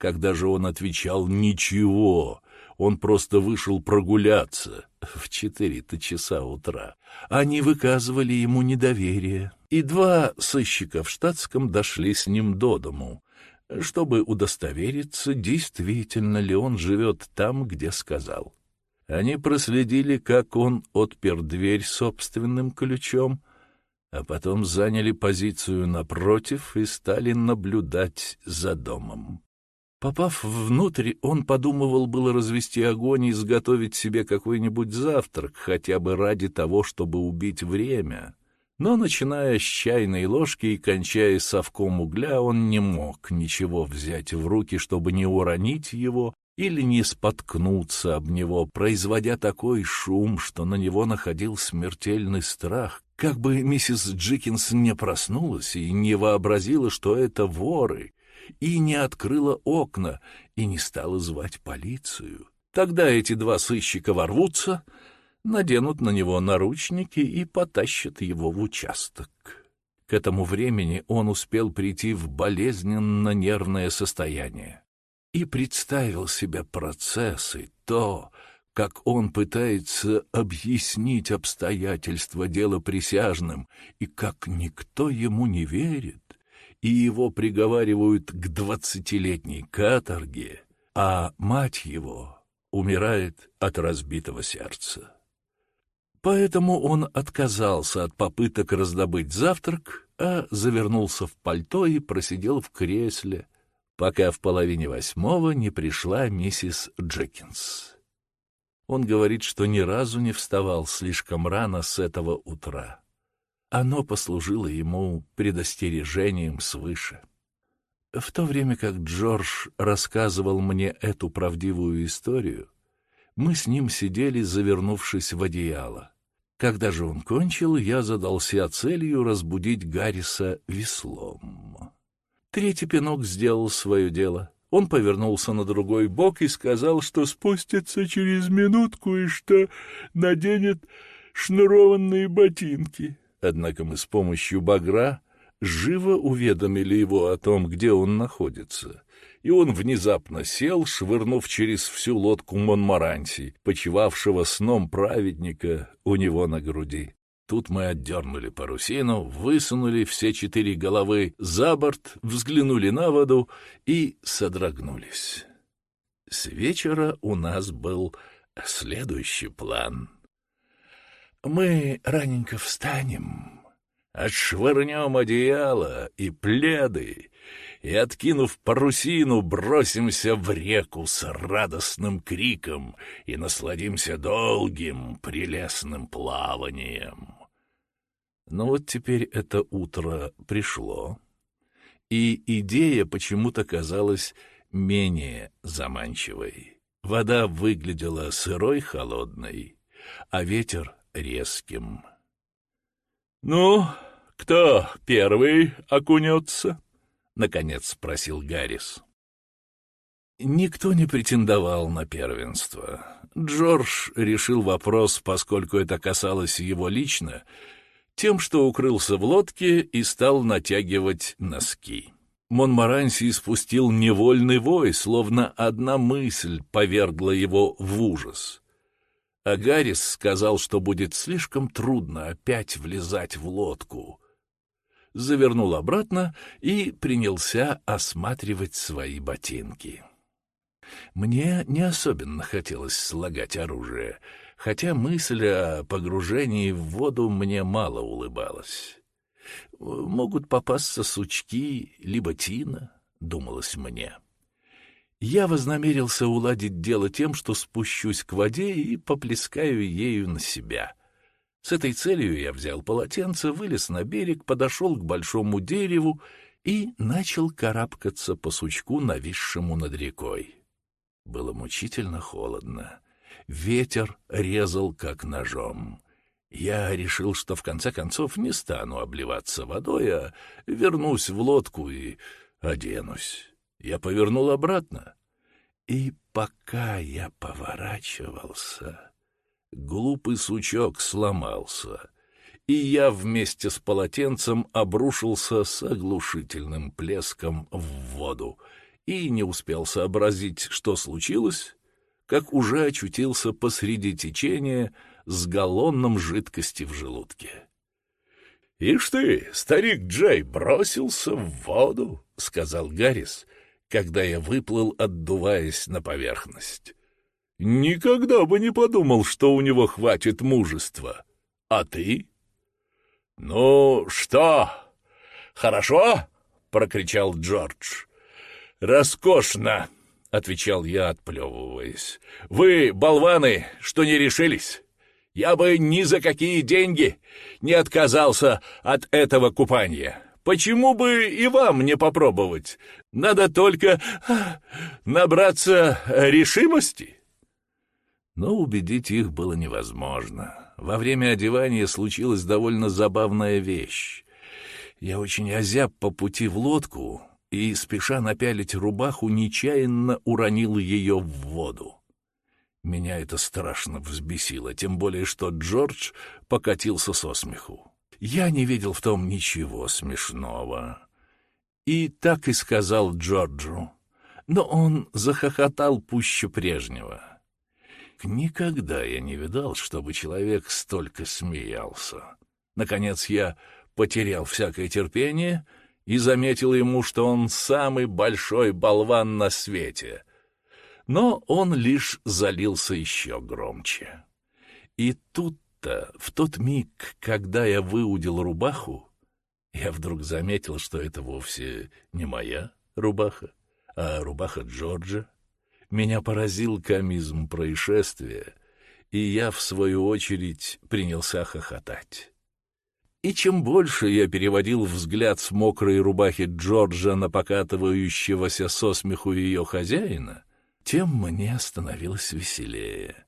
Когда же он отвечал «ничего», он просто вышел прогуляться в четыре-то часа утра. Они выказывали ему недоверие, и два сыщика в штатском дошли с ним до дому, чтобы удостовериться, действительно ли он живет там, где сказал. Они проследили, как он отпер дверь собственным ключом, а потом заняли позицию напротив и стали наблюдать за домом. Попав внутрь, он подумывал было развести огонь и изготовить себе какой-нибудь завтрак, хотя бы ради того, чтобы убить время. Но, начиная с чайной ложки и кончая совком угля, он не мог ничего взять в руки, чтобы не уронить его или не споткнуться об него, производя такой шум, что на него находил смертельный страх, как бы миссис Джикинс не проснулась и не вообразила, что это воры, и не открыла окна, и не стала звать полицию. Тогда эти два сыщика ворвутся, наденут на него наручники и потащат его в участок. К этому времени он успел прийти в болезненно нервное состояние и представил себе процессы, то, как он пытается объяснить обстоятельства дела присяжным, и как никто ему не верит, и его приговаривают к двадцатилетней каторге, а мать его умирает от разбитого сердца. Поэтому он отказался от попыток раздобыть завтрак, а завернулся в пальто и просидел в кресле, пока в половине восьмого не пришла миссис Джекинс. Он говорит, что ни разу не вставал слишком рано с этого утра. Оно послужило ему предостережением свыше. В то время как Джордж рассказывал мне эту правдивую историю, мы с ним сидели, завернувшись в одеяло. Когда же он кончил, я задался целью разбудить Гарриса веслом. Третий пинок сделал свое дело. Он повернулся на другой бок и сказал, что спустится через минутку и что наденет шнурованные ботинки. Однако мы с помощью багра живо уведомили его о том, где он находится, и он внезапно сел, швырнув через всю лодку Монмаранси, почивавшего сном праведника у него на груди. Тут мы отдернули парусину, высунули все четыре головы за борт, взглянули на воду и содрогнулись. С вечера у нас был следующий план. Мы раненько встанем, отшвырнем одеяло и пледы, и, откинув парусину, бросимся в реку с радостным криком и насладимся долгим прелестным плаванием. Но вот теперь это утро пришло, и идея почему-то казалась менее заманчивой. Вода выглядела сырой холодной, а ветер резким. — Ну, кто первый окунется? — наконец спросил Гаррис. Никто не претендовал на первенство. Джордж решил вопрос, поскольку это касалось его лично, тем, что укрылся в лодке и стал натягивать носки. Монмаранси спустил невольный вой, словно одна мысль повергла его в ужас. А Гаррис сказал, что будет слишком трудно опять влезать в лодку. Завернул обратно и принялся осматривать свои ботинки. Мне не особенно хотелось слагать оружие, хотя мысль о погружении в воду мне мало улыбалась. Могут попасться сучки, либо тина, думалось мне. Я вознамерился уладить дело тем, что спущусь к воде и поплескаю ею на себя. С этой целью я взял полотенце, вылез на берег, подошел к большому дереву и начал карабкаться по сучку, нависшему над рекой. Было мучительно холодно. Ветер резал, как ножом. Я решил, что в конце концов не стану обливаться водой, а вернусь в лодку и оденусь. Я повернул обратно. И пока я поворачивался, глупый сучок сломался, и я вместе с полотенцем обрушился с оглушительным плеском в воду и не успел сообразить, что случилось, как уже очутился посреди течения с галлоном жидкости в желудке. «Ишь ты, старик Джей бросился в воду», — сказал Гаррис, когда я выплыл, отдуваясь на поверхность. «Никогда бы не подумал, что у него хватит мужества. А ты?» «Ну что, хорошо?» — прокричал Джордж. «Роскошно!» — отвечал я, отплевываясь. «Вы, болваны, что не решились? Я бы ни за какие деньги не отказался от этого купания. Почему бы и вам не попробовать? Надо только набраться решимости». Но убедить их было невозможно. Во время одевания случилась довольно забавная вещь. Я очень озяб по пути в лодку и, спеша напялить рубаху, нечаянно уронил ее в воду. Меня это страшно взбесило, тем более что Джордж покатился со смеху. Я не видел в том ничего смешного. И так и сказал Джорджу. Но он захохотал пуще прежнего. Никогда я не видал, чтобы человек столько смеялся. Наконец я потерял всякое терпение — и заметил ему, что он самый большой болван на свете. Но он лишь залился еще громче. И тут-то, в тот миг, когда я выудил рубаху, я вдруг заметил, что это вовсе не моя рубаха, а рубаха Джорджа. Меня поразил комизм происшествия, и я, в свою очередь, принялся хохотать. И чем больше я переводил взгляд с мокрой рубахи Джорджа на покатывающегося со смеху ее хозяина, тем мне становилось веселее.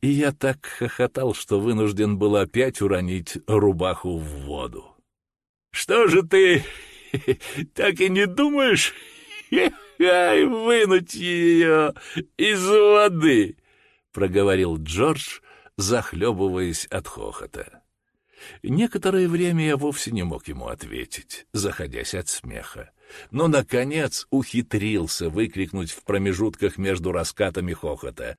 И я так хохотал, что вынужден был опять уронить рубаху в воду. «Что же ты так и не думаешь вынуть ее из воды?» — проговорил Джордж, захлебываясь от хохота. Некоторое время я вовсе не мог ему ответить, заходясь от смеха. Но, наконец, ухитрился выкрикнуть в промежутках между раскатами хохота.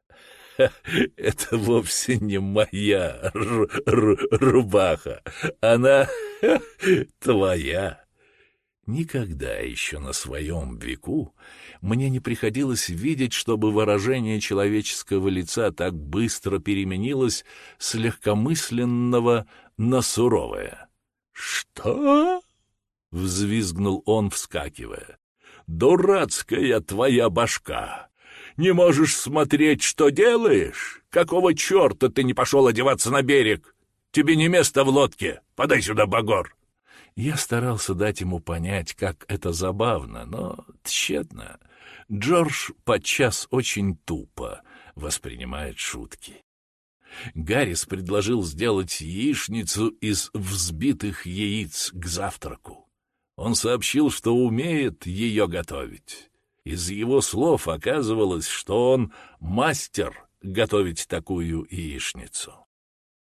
«Это вовсе не моя рубаха, она твоя». Никогда еще на своем веку мне не приходилось видеть, чтобы выражение человеческого лица так быстро переменилось с легкомысленного на суровое. «Что?» — взвизгнул он, вскакивая. «Дурацкая твоя башка! Не можешь смотреть, что делаешь? Какого черта ты не пошел одеваться на берег? Тебе не место в лодке. Подай сюда багор!» Я старался дать ему понять, как это забавно, но тщетно. Джордж подчас очень тупо воспринимает шутки. Гаррис предложил сделать яичницу из взбитых яиц к завтраку. Он сообщил, что умеет ее готовить. Из его слов оказывалось, что он мастер готовить такую яичницу.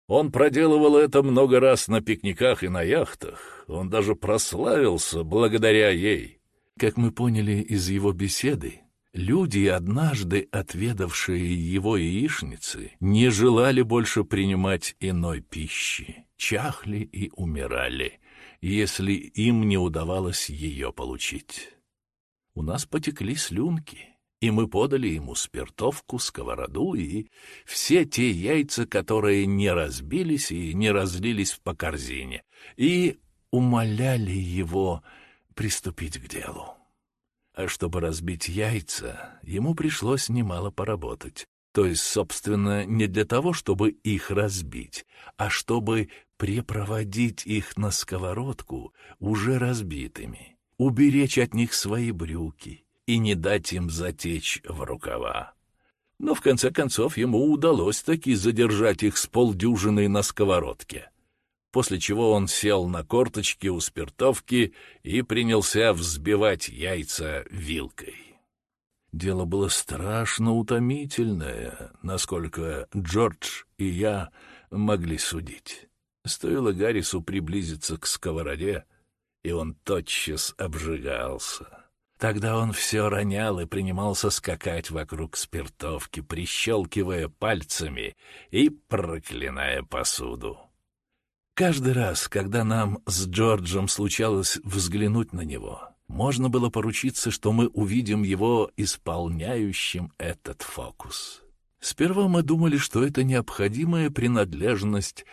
Он проделывал это много раз на пикниках и на яхтах. Он даже прославился благодаря ей. Как мы поняли из его беседы, люди, однажды отведавшие его яичницы, не желали больше принимать иной пищи, чахли и умирали, если им не удавалось ее получить. У нас потекли слюнки, и мы подали ему спиртовку, сковороду и все те яйца, которые не разбились и не разлились по корзине, и умоляли его приступить к делу. А чтобы разбить яйца, ему пришлось немало поработать. То есть, собственно, не для того, чтобы их разбить, а чтобы препроводить их на сковородку уже разбитыми уберечь от них свои брюки и не дать им затечь в рукава. Но в конце концов ему удалось таки задержать их с полдюжиной на сковородке, после чего он сел на корточки у спиртовки и принялся взбивать яйца вилкой. Дело было страшно утомительное, насколько Джордж и я могли судить. Стоило Гаррису приблизиться к сковороде, и он тотчас обжигался. Тогда он все ронял и принимался скакать вокруг спиртовки, прищелкивая пальцами и проклиная посуду. Каждый раз, когда нам с Джорджем случалось взглянуть на него, можно было поручиться, что мы увидим его исполняющим этот фокус. Сперва мы думали, что это необходимая принадлежность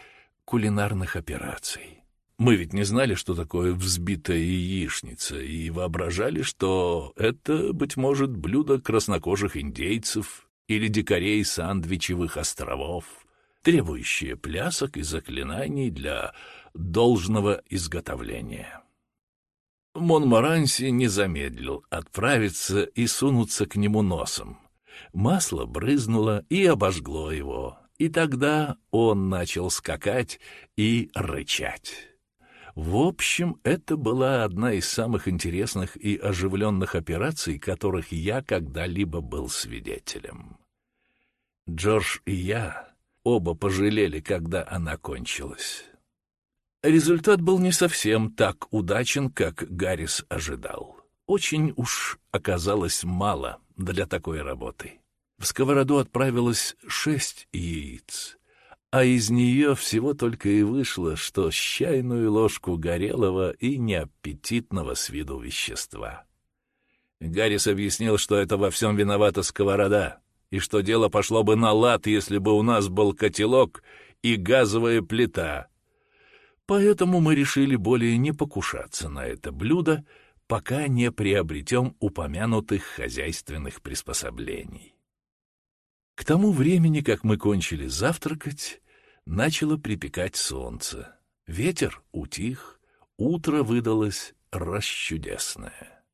кулинарных операций. Мы ведь не знали, что такое взбитая яичница, и воображали, что это, быть может, блюдо краснокожих индейцев или дикарей сандвичевых островов, требующее плясок и заклинаний для должного изготовления. Монморанси не замедлил отправиться и сунуться к нему носом. Масло брызнуло и обожгло его, и тогда он начал скакать и рычать. В общем, это была одна из самых интересных и оживленных операций, которых я когда-либо был свидетелем. Джордж и я оба пожалели, когда она кончилась. Результат был не совсем так удачен, как Гаррис ожидал. Очень уж оказалось мало для такой работы. В сковороду отправилось шесть яиц, а из нее всего только и вышло, что с чайную ложку горелого и неаппетитного с виду вещества. Гаррис объяснил, что это во всем виновата сковорода, и что дело пошло бы на лад, если бы у нас был котелок и газовая плита. Поэтому мы решили более не покушаться на это блюдо, пока не приобретем упомянутых хозяйственных приспособлений. К тому времени, как мы кончили завтракать, начало припекать солнце. Ветер утих, утро выдалось расчудесное.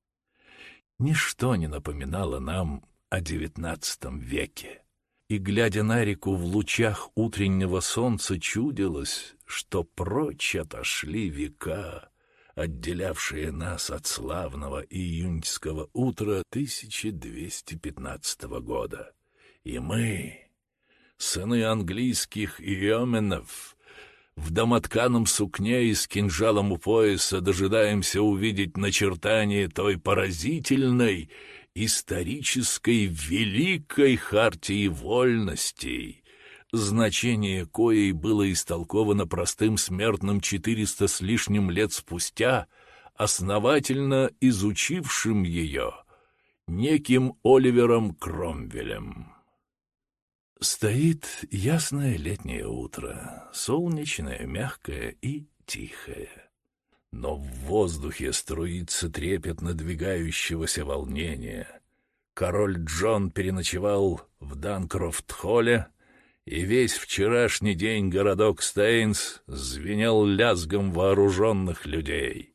Ничто не напоминало нам о девятнадцатом веке, и, глядя на реку в лучах утреннего солнца, чудилось, что прочь отошли века, отделявшие нас от славного июньского утра 1215 года и мы, сыны английских иоменов, в домотканом сукне и с кинжалом у пояса дожидаемся увидеть начертание той поразительной исторической великой хартии вольностей, значение коей было истолковано простым смертным четыреста с лишним лет спустя, основательно изучившим ее неким Оливером Кромвелем. Стоит ясное летнее утро, солнечное, мягкое и тихое. Но в воздухе струится трепет надвигающегося волнения. Король Джон переночевал в Данкрофт-холле, и весь вчерашний день городок Стейнс звенел лязгом вооруженных людей.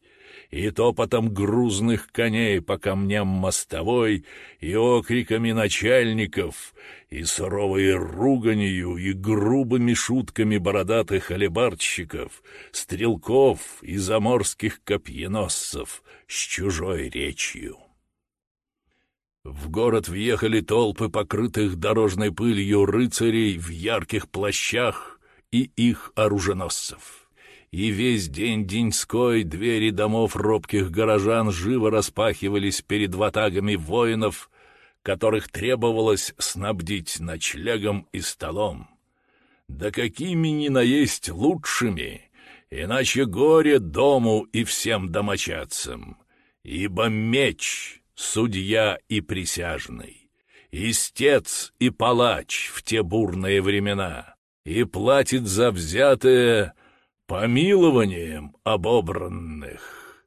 И топотом грузных коней по камням мостовой, и окриками начальников, и суровой руганью, и грубыми шутками бородатых алебардщиков, стрелков и заморских копьеносцев с чужой речью. В город въехали толпы покрытых дорожной пылью рыцарей в ярких плащах и их оруженосцев. И весь день деньской двери домов робких горожан живо распахивались перед ватагами воинов, которых требовалось снабдить ночлегом и столом. Да какими ни наесть лучшими, иначе горе дому и всем домочадцам, ибо меч судья и присяжный, истец и палач в те бурные времена, и платит за взятое помилованием обобранных.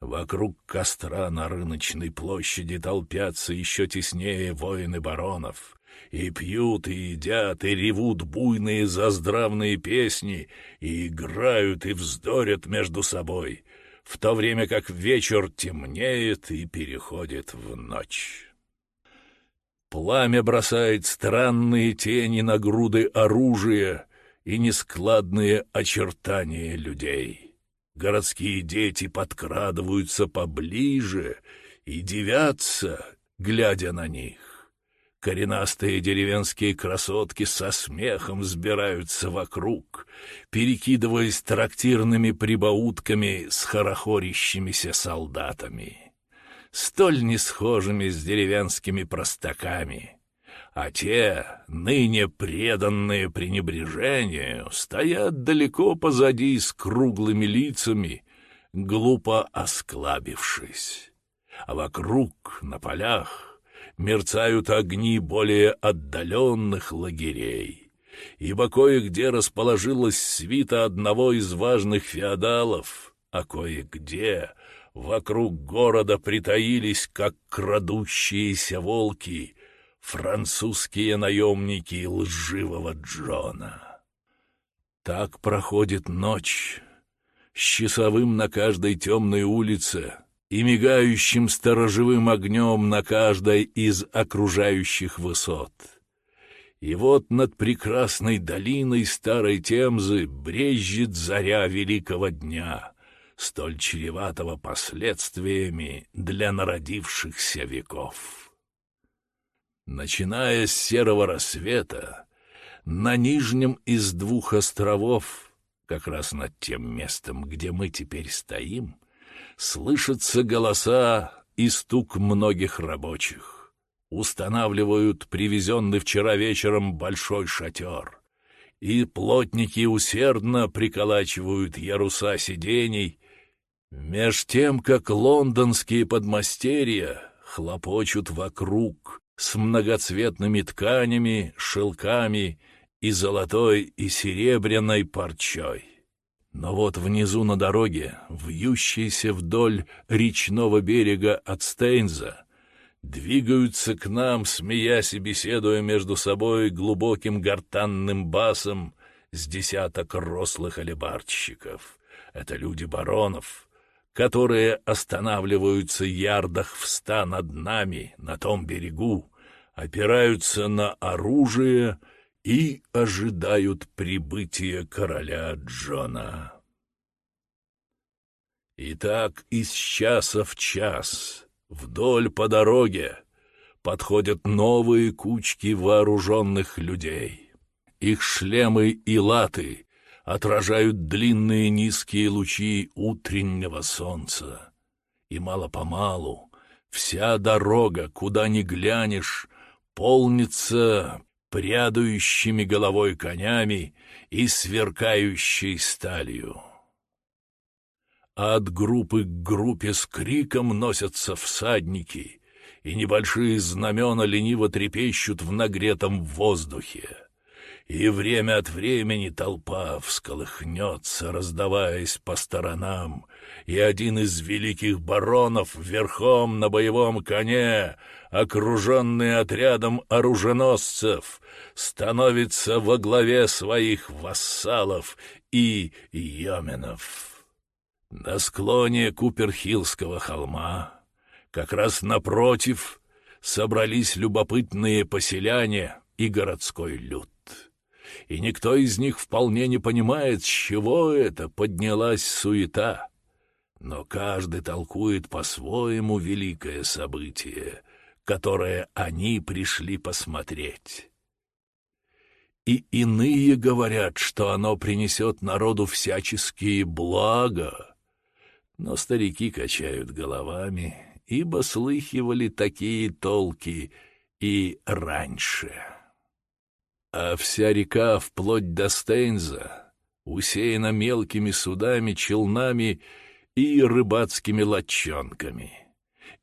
Вокруг костра на рыночной площади толпятся еще теснее воины баронов, и пьют, и едят, и ревут буйные заздравные песни, и играют, и вздорят между собой — в то время как вечер темнеет и переходит в ночь. Пламя бросает странные тени на груды оружия и нескладные очертания людей. Городские дети подкрадываются поближе и дивятся, глядя на них. Коренастые деревенские красотки со смехом сбираются вокруг, перекидываясь трактирными прибаутками с хорохорящимися солдатами, столь не схожими с деревенскими простаками. А те, ныне преданные пренебрежению, стоят далеко позади с круглыми лицами, глупо осклабившись. А вокруг, на полях, мерцают огни более отдаленных лагерей, ибо кое-где расположилась свита одного из важных феодалов, а кое-где вокруг города притаились, как крадущиеся волки, французские наемники лживого Джона. Так проходит ночь, с часовым на каждой темной улице — и мигающим сторожевым огнем на каждой из окружающих высот. И вот над прекрасной долиной старой Темзы брежет заря великого дня, столь чреватого последствиями для народившихся веков. Начиная с серого рассвета, на нижнем из двух островов, как раз над тем местом, где мы теперь стоим, слышатся голоса и стук многих рабочих. Устанавливают привезенный вчера вечером большой шатер. И плотники усердно приколачивают яруса сидений, меж тем, как лондонские подмастерья хлопочут вокруг с многоцветными тканями, шелками и золотой и серебряной парчой. Но вот внизу на дороге, вьющейся вдоль речного берега от Стейнза, двигаются к нам, смеясь и беседуя между собой глубоким гортанным басом с десяток рослых алебардщиков. Это люди баронов, которые останавливаются ярдах в ста над нами, на том берегу, опираются на оружие — и ожидают прибытия короля Джона. И так из часа в час вдоль по дороге подходят новые кучки вооруженных людей. Их шлемы и латы отражают длинные низкие лучи утреннего солнца. И мало-помалу вся дорога, куда ни глянешь, полнится прядующими головой конями и сверкающей сталью. От группы к группе с криком носятся всадники, и небольшие знамена лениво трепещут в нагретом воздухе. И время от времени толпа всколыхнется, раздаваясь по сторонам, и один из великих баронов верхом на боевом коне, окруженный отрядом оруженосцев, становится во главе своих вассалов и йоменов. На склоне Куперхиллского холма, как раз напротив, собрались любопытные поселяне и городской люд. И никто из них вполне не понимает, с чего это поднялась суета. Но каждый толкует по-своему великое событие, которое они пришли посмотреть. И иные говорят, что оно принесет народу всяческие блага, но старики качают головами, ибо слыхивали такие толки и раньше. А вся река вплоть до Стейнза усеяна мелкими судами, челнами и рыбацкими лодчонками.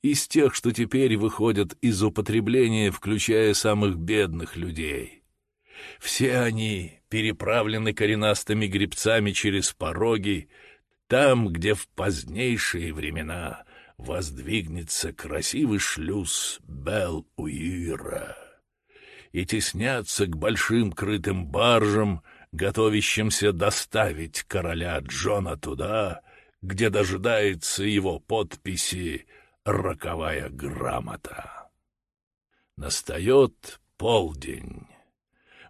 Из тех, что теперь выходят из употребления, включая самых бедных людей. Все они переправлены коренастыми гребцами через пороги, там, где в позднейшие времена воздвигнется красивый шлюз Бел-Уира, и теснятся к большим крытым баржам, готовящимся доставить короля Джона туда, где дожидается его подписи «Роковая грамота». Настает полдень.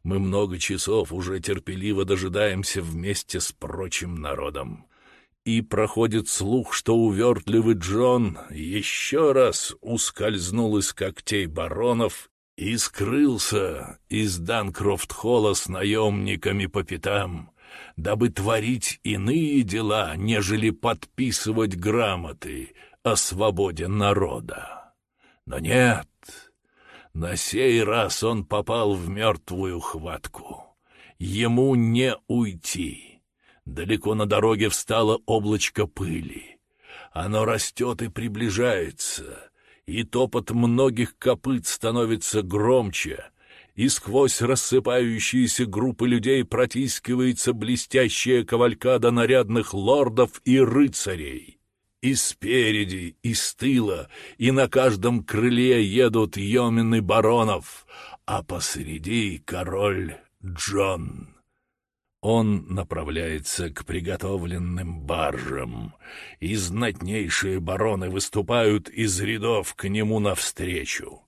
Мы много часов уже терпеливо дожидаемся вместе с прочим народом и проходит слух, что увертливый Джон еще раз ускользнул из когтей баронов и скрылся из Данкрофт-холла с наемниками по пятам, дабы творить иные дела, нежели подписывать грамоты о свободе народа. Но нет, на сей раз он попал в мертвую хватку. Ему не уйти. Далеко на дороге встало облачко пыли. Оно растет и приближается, и топот многих копыт становится громче, и сквозь рассыпающиеся группы людей протискивается блестящая кавалькада нарядных лордов и рыцарей. И спереди, и с тыла, и на каждом крыле едут йомины баронов, а посреди король Джон. Он направляется к приготовленным баржам, и знатнейшие бароны выступают из рядов к нему навстречу.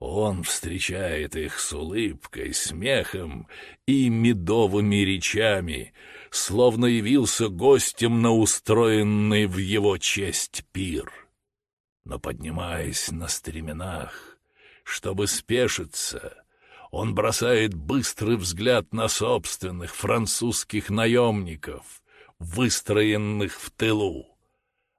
Он встречает их с улыбкой, смехом и медовыми речами, словно явился гостем на устроенный в его честь пир. Но, поднимаясь на стременах, чтобы спешиться, он бросает быстрый взгляд на собственных французских наемников, выстроенных в тылу,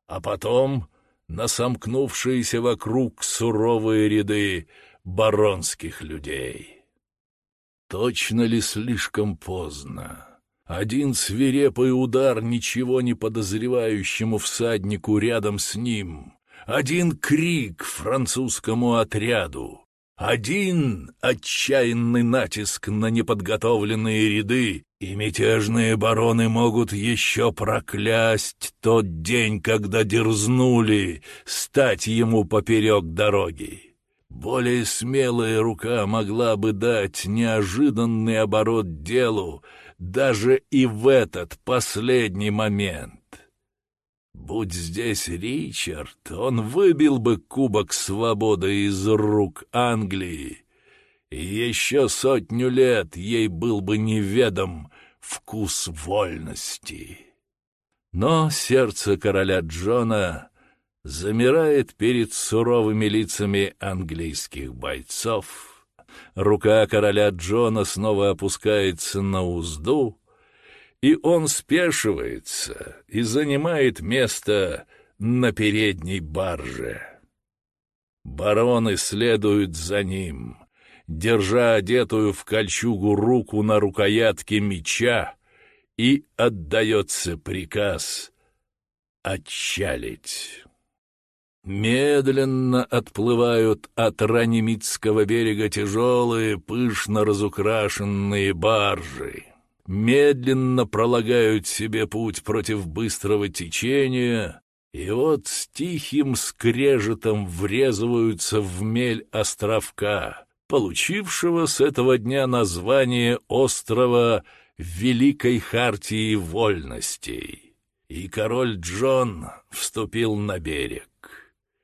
а потом на сомкнувшиеся вокруг суровые ряды баронских людей. Точно ли слишком поздно? Один свирепый удар ничего не подозревающему всаднику рядом с ним, один крик французскому отряду, один отчаянный натиск на неподготовленные ряды, и мятежные бароны могут еще проклясть тот день, когда дерзнули стать ему поперек дороги. Более смелая рука могла бы дать неожиданный оборот делу даже и в этот последний момент. Будь здесь Ричард, он выбил бы кубок свободы из рук Англии, и еще сотню лет ей был бы неведом вкус вольности. Но сердце короля Джона замирает перед суровыми лицами английских бойцов. Рука короля Джона снова опускается на узду, и он спешивается и занимает место на передней барже. Бароны следуют за ним, держа одетую в кольчугу руку на рукоятке меча, и отдается приказ отчалить. Медленно отплывают от Ранимитского берега тяжелые, пышно разукрашенные баржи медленно пролагают себе путь против быстрого течения, и вот с тихим скрежетом врезываются в мель островка, получившего с этого дня название острова Великой Хартии Вольностей. и король Джон вступил на берег.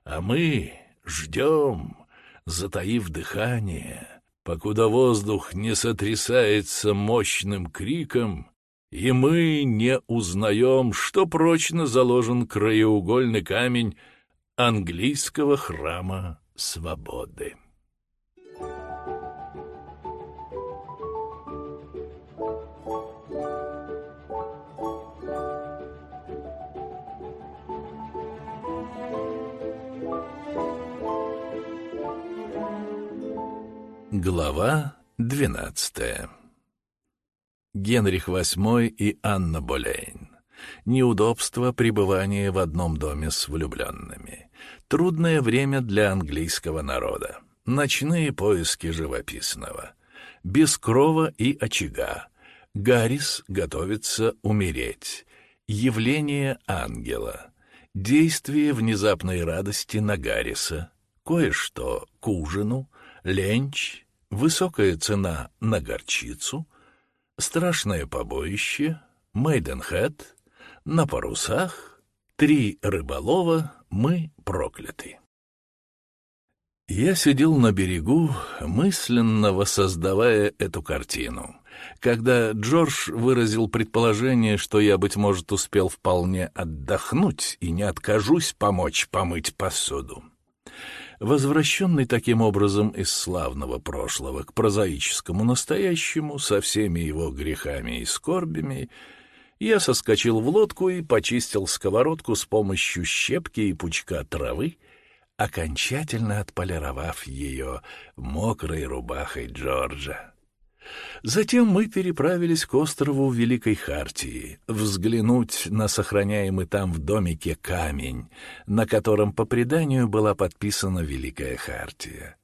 А мы ждем, затаив дыхание, покуда воздух не сотрясается мощным криком, и мы не узнаем, что прочно заложен краеугольный камень английского храма свободы. Глава двенадцатая Генрих VIII и Анна Болейн. Неудобство пребывания в одном доме с влюбленными. Трудное время для английского народа. Ночные поиски живописного. Без крова и очага. Гаррис готовится умереть. Явление ангела. Действие внезапной радости на Гарриса. Кое-что к ужину. Ленч высокая цена на горчицу, страшное побоище, Мейденхед, на парусах, три рыболова, мы прокляты. Я сидел на берегу, мысленно воссоздавая эту картину, когда Джордж выразил предположение, что я, быть может, успел вполне отдохнуть и не откажусь помочь помыть посуду. Возвращенный таким образом из славного прошлого к прозаическому настоящему, со всеми его грехами и скорбями, я соскочил в лодку и почистил сковородку с помощью щепки и пучка травы, окончательно отполировав ее мокрой рубахой Джорджа. Затем мы переправились к острову Великой Хартии, взглянуть на сохраняемый там в домике камень, на котором по преданию была подписана Великая Хартия.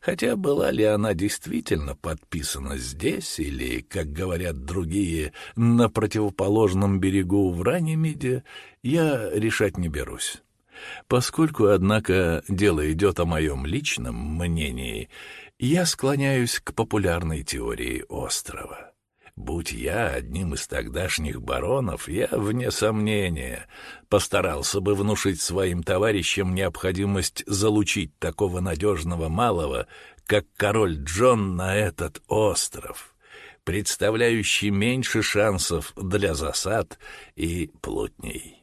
Хотя была ли она действительно подписана здесь или, как говорят другие, на противоположном берегу в Ранемиде, я решать не берусь. Поскольку, однако, дело идет о моем личном мнении, я склоняюсь к популярной теории острова. Будь я одним из тогдашних баронов, я, вне сомнения, постарался бы внушить своим товарищам необходимость залучить такого надежного малого, как король Джон на этот остров, представляющий меньше шансов для засад и плутней.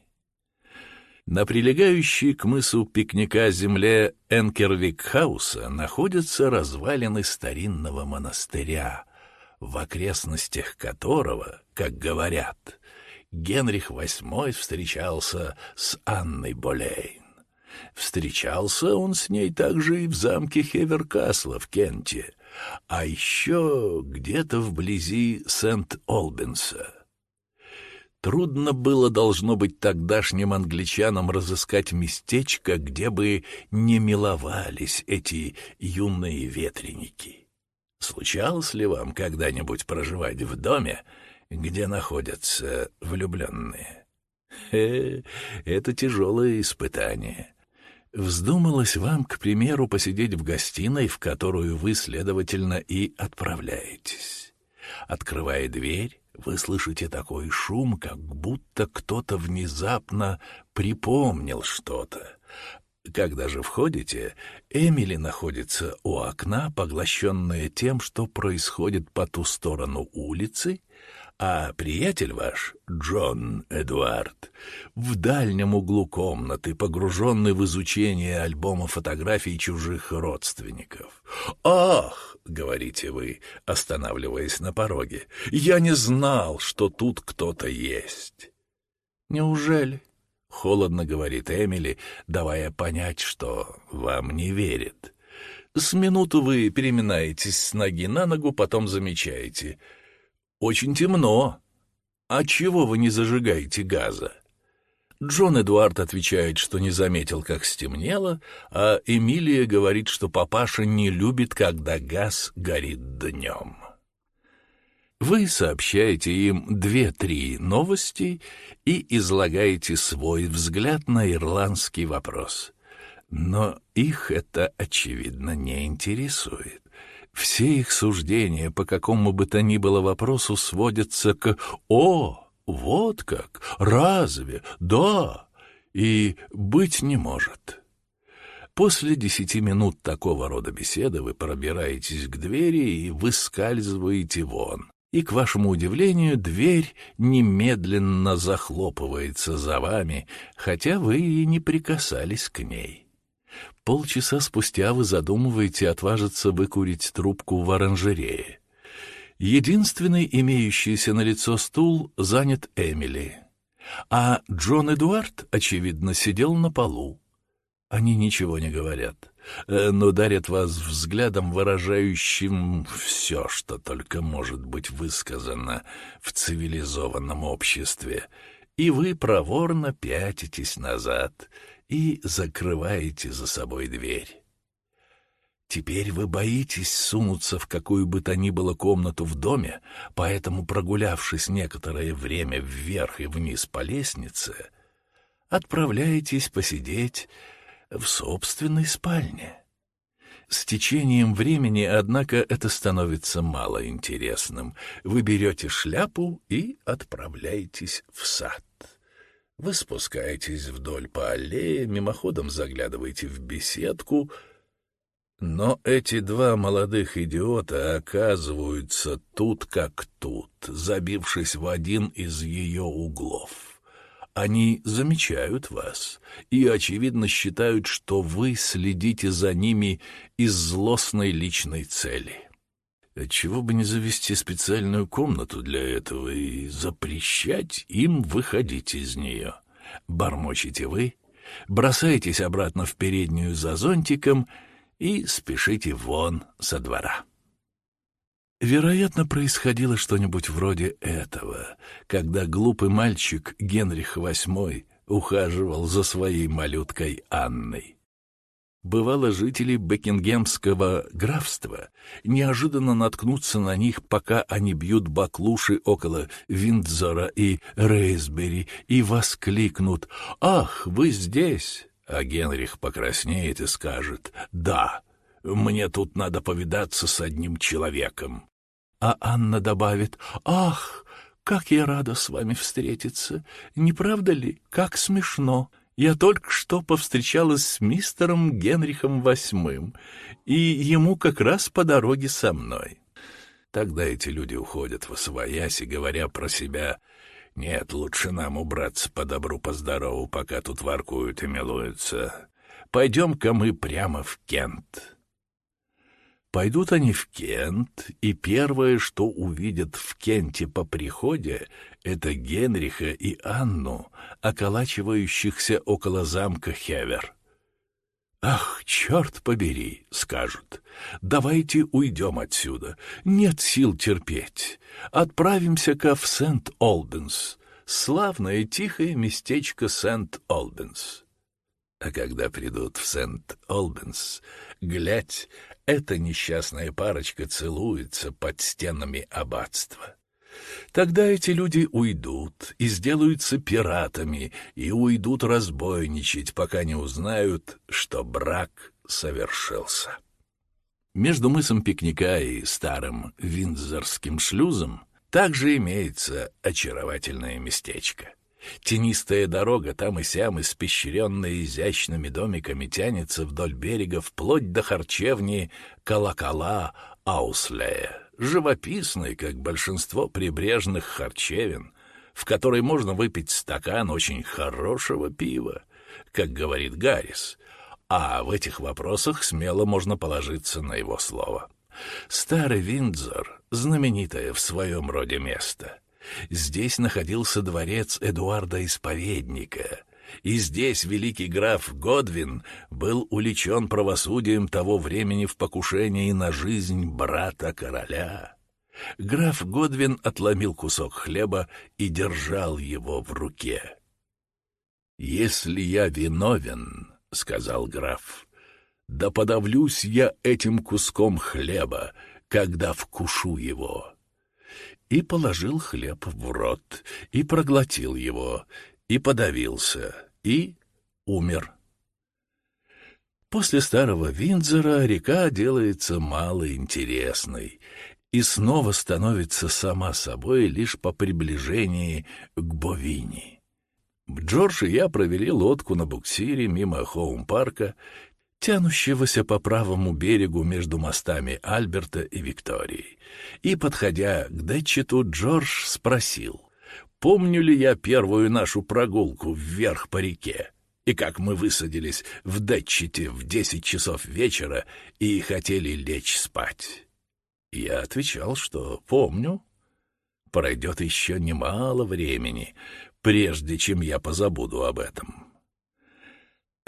На прилегающей к мысу пикника земле Энкервикхауса находятся развалины старинного монастыря, в окрестностях которого, как говорят, Генрих VIII встречался с Анной Болейн. Встречался он с ней также и в замке Хеверкасла в Кенте, а еще где-то вблизи Сент-Олбинса. Трудно было, должно быть, тогдашним англичанам разыскать местечко, где бы не миловались эти юные ветреники. Случалось ли вам когда-нибудь проживать в доме, где находятся влюбленные? Хе, это тяжелое испытание. Вздумалось вам, к примеру, посидеть в гостиной, в которую вы, следовательно, и отправляетесь. Открывая дверь, вы слышите такой шум, как будто кто-то внезапно припомнил что-то. Когда же входите, Эмили находится у окна, поглощенная тем, что происходит по ту сторону улицы, а приятель ваш, Джон Эдуард, в дальнем углу комнаты, погруженный в изучение альбома фотографий чужих родственников. «Ах!» — говорите вы, останавливаясь на пороге. «Я не знал, что тут кто-то есть». «Неужели?» — холодно говорит Эмили, давая понять, что вам не верит. С минуту вы переминаетесь с ноги на ногу, потом замечаете — очень темно. А чего вы не зажигаете газа? Джон Эдуард отвечает, что не заметил, как стемнело, а Эмилия говорит, что папаша не любит, когда газ горит днем. Вы сообщаете им две-три новости и излагаете свой взгляд на ирландский вопрос. Но их это, очевидно, не интересует. Все их суждения по какому бы то ни было вопросу сводятся к «О, вот как? Разве? Да. И быть не может. После десяти минут такого рода беседы вы пробираетесь к двери и выскальзываете вон. И, к вашему удивлению, дверь немедленно захлопывается за вами, хотя вы и не прикасались к ней. Полчаса спустя вы задумываете отважиться выкурить трубку в оранжерее. Единственный имеющийся на лицо стул занят Эмили, а Джон Эдуард, очевидно, сидел на полу. Они ничего не говорят, э, но дарят вас взглядом, выражающим все, что только может быть высказано в цивилизованном обществе, и вы проворно пятитесь назад и закрываете за собой дверь. Теперь вы боитесь сунуться в какую бы то ни было комнату в доме, поэтому, прогулявшись некоторое время вверх и вниз по лестнице, отправляетесь посидеть в собственной спальне. С течением времени, однако, это становится мало интересным. Вы берете шляпу и отправляетесь в сад. Вы спускаетесь вдоль по аллее, мимоходом заглядываете в беседку — но эти два молодых идиота оказываются тут как тут, забившись в один из ее углов. Они замечают вас и, очевидно, считают, что вы следите за ними из злостной личной цели. Чего бы не завести специальную комнату для этого и запрещать им выходить из нее. Бормочете вы, бросаетесь обратно в переднюю за зонтиком — и спешите вон со двора. Вероятно, происходило что-нибудь вроде этого, когда глупый мальчик Генрих VIII ухаживал за своей малюткой Анной. Бывало, жители Бекингемского графства неожиданно наткнутся на них, пока они бьют баклуши около Виндзора и Рейсбери, и воскликнут «Ах, вы здесь! А Генрих покраснеет и скажет «Да, мне тут надо повидаться с одним человеком». А Анна добавит «Ах, как я рада с вами встретиться! Не правда ли? Как смешно! Я только что повстречалась с мистером Генрихом VIII, и ему как раз по дороге со мной». Тогда эти люди уходят в освоясь говоря про себя нет, лучше нам убраться по добру, по здорову, пока тут воркуют и милуются. Пойдем-ка мы прямо в Кент. Пойдут они в Кент, и первое, что увидят в Кенте по приходе, это Генриха и Анну, околачивающихся около замка Хевер. «Ах, черт побери!» — скажут. «Давайте уйдем отсюда. Нет сил терпеть. Отправимся-ка в Сент-Олбенс. Славное тихое местечко Сент-Олбенс». А когда придут в Сент-Олбенс, глядь, эта несчастная парочка целуется под стенами аббатства. Тогда эти люди уйдут и сделаются пиратами, и уйдут разбойничать, пока не узнают, что брак совершился. Между мысом пикника и старым Виндзорским шлюзом также имеется очаровательное местечко. Тенистая дорога там и сям, испещренная изящными домиками, тянется вдоль берега вплоть до харчевни Колокола Ауслея живописной, как большинство прибрежных харчевин, в которой можно выпить стакан очень хорошего пива, как говорит Гаррис, а в этих вопросах смело можно положиться на его слово. Старый Виндзор — знаменитое в своем роде место. Здесь находился дворец Эдуарда Исповедника, и здесь великий граф Годвин был уличен правосудием того времени в покушении на жизнь брата короля. Граф Годвин отломил кусок хлеба и держал его в руке. «Если я виновен, — сказал граф, — да подавлюсь я этим куском хлеба, когда вкушу его». И положил хлеб в рот, и проглотил его, и подавился, и умер. После старого Виндзора река делается малоинтересной, и снова становится сама собой лишь по приближении к Бовини. Джордж и я провели лодку на буксире мимо Хоум-парка, тянущегося по правому берегу между мостами Альберта и Виктории. И, подходя к Дэтчету, Джордж спросил, помню ли я первую нашу прогулку вверх по реке, и как мы высадились в Дэтчете в десять часов вечера и хотели лечь спать. Я отвечал, что помню. Пройдет еще немало времени, прежде чем я позабуду об этом.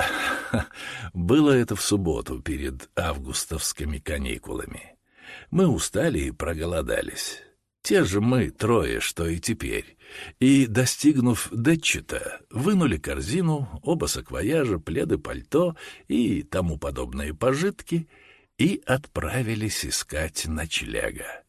Было это в субботу перед августовскими каникулами. Мы устали и проголодались. Те же мы, трое, что и теперь. И, достигнув Детчета, вынули корзину, оба саквояжа, пледы, пальто и тому подобные пожитки и отправились искать ночлега.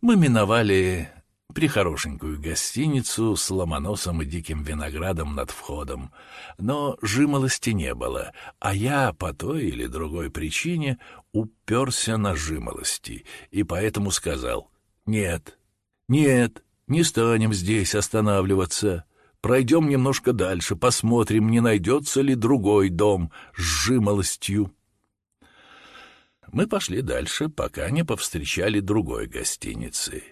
Мы миновали прихорошенькую гостиницу с ломоносом и диким виноградом над входом, но жимолости не было, а я по той или другой причине уперся на жимолости и поэтому сказал «Нет, нет, не станем здесь останавливаться». Пройдем немножко дальше, посмотрим, не найдется ли другой дом с жимолостью. Мы пошли дальше, пока не повстречали другой гостиницы.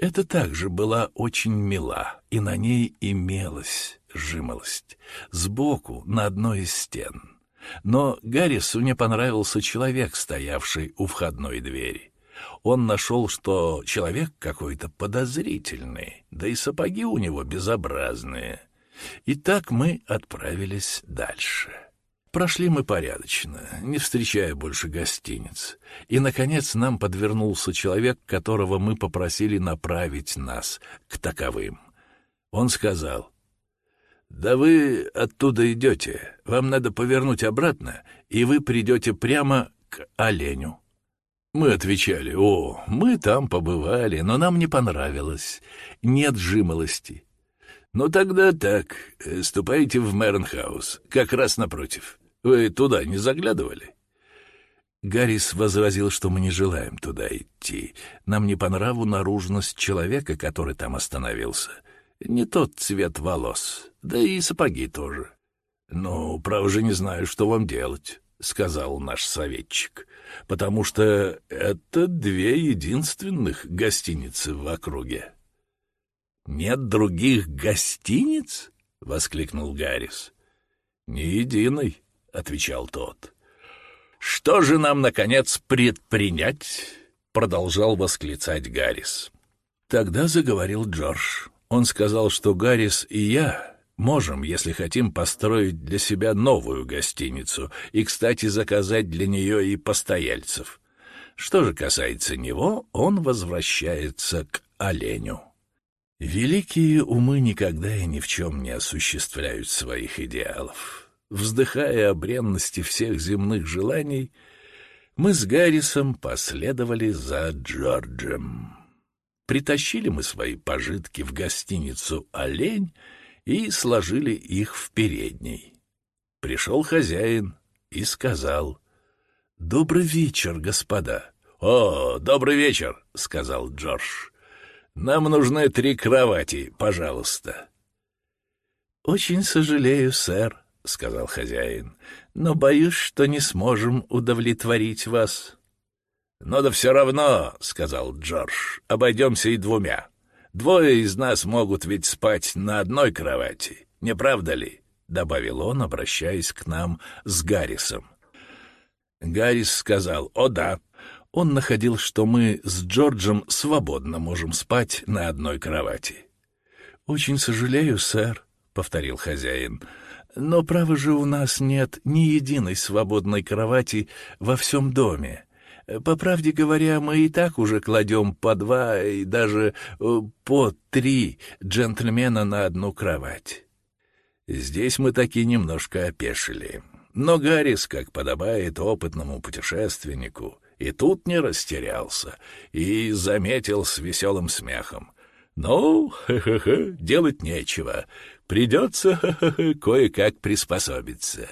Это также была очень мила, и на ней имелась жимолость. Сбоку, на одной из стен. Но Гаррису не понравился человек, стоявший у входной двери. Он нашел, что человек какой-то подозрительный, да и сапоги у него безобразные. И так мы отправились дальше. Прошли мы порядочно, не встречая больше гостиниц. И, наконец, нам подвернулся человек, которого мы попросили направить нас к таковым. Он сказал, «Да вы оттуда идете, вам надо повернуть обратно, и вы придете прямо к оленю». Мы отвечали, «О, мы там побывали, но нам не понравилось, нет жимолости». «Ну тогда так, ступайте в Мернхаус, как раз напротив». Вы туда не заглядывали?» Гаррис возразил, что мы не желаем туда идти. Нам не по нраву наружность человека, который там остановился. Не тот цвет волос, да и сапоги тоже. «Ну, право же не знаю, что вам делать», — сказал наш советчик, «потому что это две единственных гостиницы в округе». «Нет других гостиниц?» — воскликнул Гаррис. «Ни единой», — отвечал тот. «Что же нам, наконец, предпринять?» — продолжал восклицать Гаррис. Тогда заговорил Джордж. Он сказал, что Гаррис и я можем, если хотим, построить для себя новую гостиницу и, кстати, заказать для нее и постояльцев. Что же касается него, он возвращается к оленю. Великие умы никогда и ни в чем не осуществляют своих идеалов. Вздыхая о бренности всех земных желаний, мы с Гаррисом последовали за Джорджем. Притащили мы свои пожитки в гостиницу «Олень» и сложили их в передней. Пришел хозяин и сказал «Добрый вечер, господа». «О, добрый вечер», — сказал Джордж. «Нам нужны три кровати, пожалуйста». «Очень сожалею, сэр», — сказал хозяин, — но боюсь, что не сможем удовлетворить вас. — Но да все равно, — сказал Джордж, — обойдемся и двумя. Двое из нас могут ведь спать на одной кровати, не правда ли? — добавил он, обращаясь к нам с Гаррисом. Гаррис сказал «О да». Он находил, что мы с Джорджем свободно можем спать на одной кровати. «Очень сожалею, сэр», — повторил хозяин, — но, право же, у нас нет ни единой свободной кровати во всем доме. По правде говоря, мы и так уже кладем по два и даже э, по три джентльмена на одну кровать. Здесь мы таки немножко опешили. Но Гаррис, как подобает опытному путешественнику, и тут не растерялся и заметил с веселым смехом. «Ну, хе-хе-хе, делать нечего. Придется кое-как приспособиться.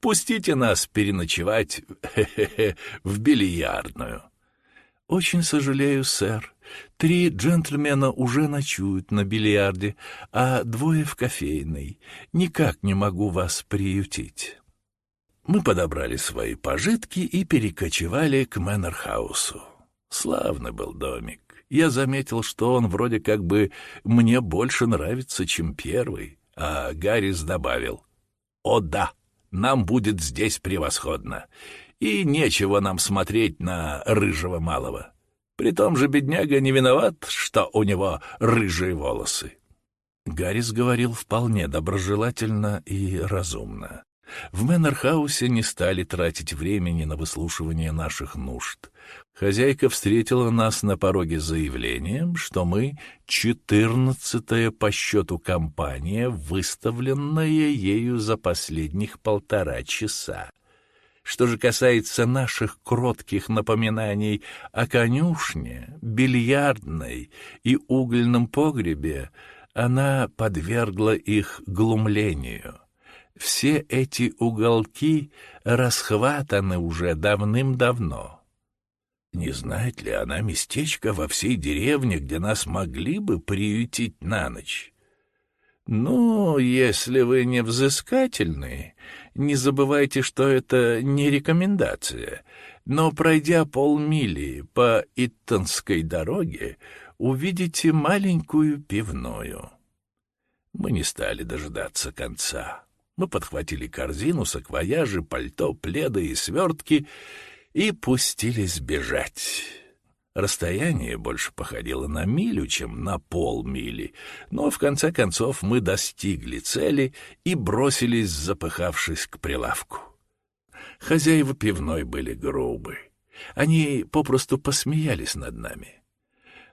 Пустите нас переночевать в бильярдную. «Очень сожалею, сэр. Три джентльмена уже ночуют на бильярде, а двое в кофейной. Никак не могу вас приютить». Мы подобрали свои пожитки и перекочевали к Мэннерхаусу. Славный был домик. Я заметил, что он вроде как бы мне больше нравится, чем первый, а Гаррис добавил «О да, нам будет здесь превосходно, и нечего нам смотреть на рыжего малого. При том же бедняга не виноват, что у него рыжие волосы». Гаррис говорил вполне доброжелательно и разумно. В Мэннерхаусе не стали тратить времени на выслушивание наших нужд. Хозяйка встретила нас на пороге заявлением, что мы четырнадцатая по счету компания, выставленная ею за последних полтора часа. Что же касается наших кротких напоминаний о конюшне, бильярдной и угольном погребе, она подвергла их глумлению. Все эти уголки расхватаны уже давным-давно. Не знает ли она местечко во всей деревне, где нас могли бы приютить на ночь? Ну, если вы не взыскательны, не забывайте, что это не рекомендация, но, пройдя полмили по Иттонской дороге, увидите маленькую пивную. Мы не стали дожидаться конца. Мы подхватили корзину, саквояжи, пальто, пледы и свертки и пустились бежать. Расстояние больше походило на милю, чем на полмили, но в конце концов мы достигли цели и бросились, запыхавшись к прилавку. Хозяева пивной были грубы. Они попросту посмеялись над нами.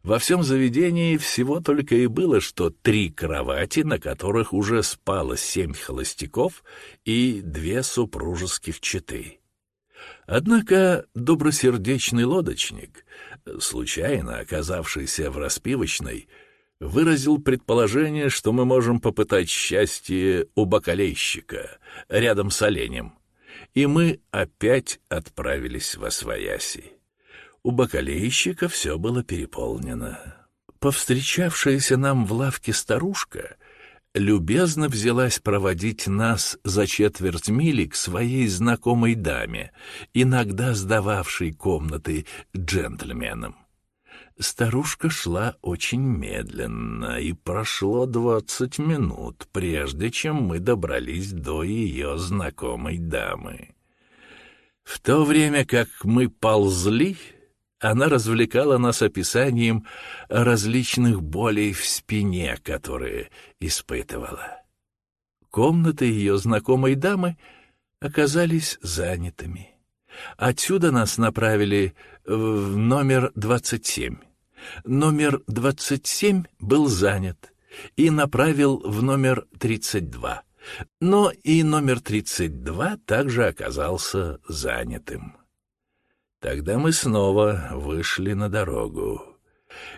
Во всем заведении всего только и было, что три кровати, на которых уже спало семь холостяков и две супружеских четы. Однако добросердечный лодочник, случайно оказавшийся в распивочной, выразил предположение, что мы можем попытать счастье у бакалейщика рядом с оленем, и мы опять отправились во свояси. У бакалейщика все было переполнено. Повстречавшаяся нам в лавке старушка любезно взялась проводить нас за четверть мили к своей знакомой даме, иногда сдававшей комнаты джентльменам. Старушка шла очень медленно, и прошло двадцать минут, прежде чем мы добрались до ее знакомой дамы. В то время как мы ползли, она развлекала нас описанием различных болей в спине, которые испытывала. Комнаты ее знакомой дамы оказались занятыми. Отсюда нас направили в номер 27. Номер 27 был занят и направил в номер 32. Но и номер 32 также оказался занятым. Тогда мы снова вышли на дорогу.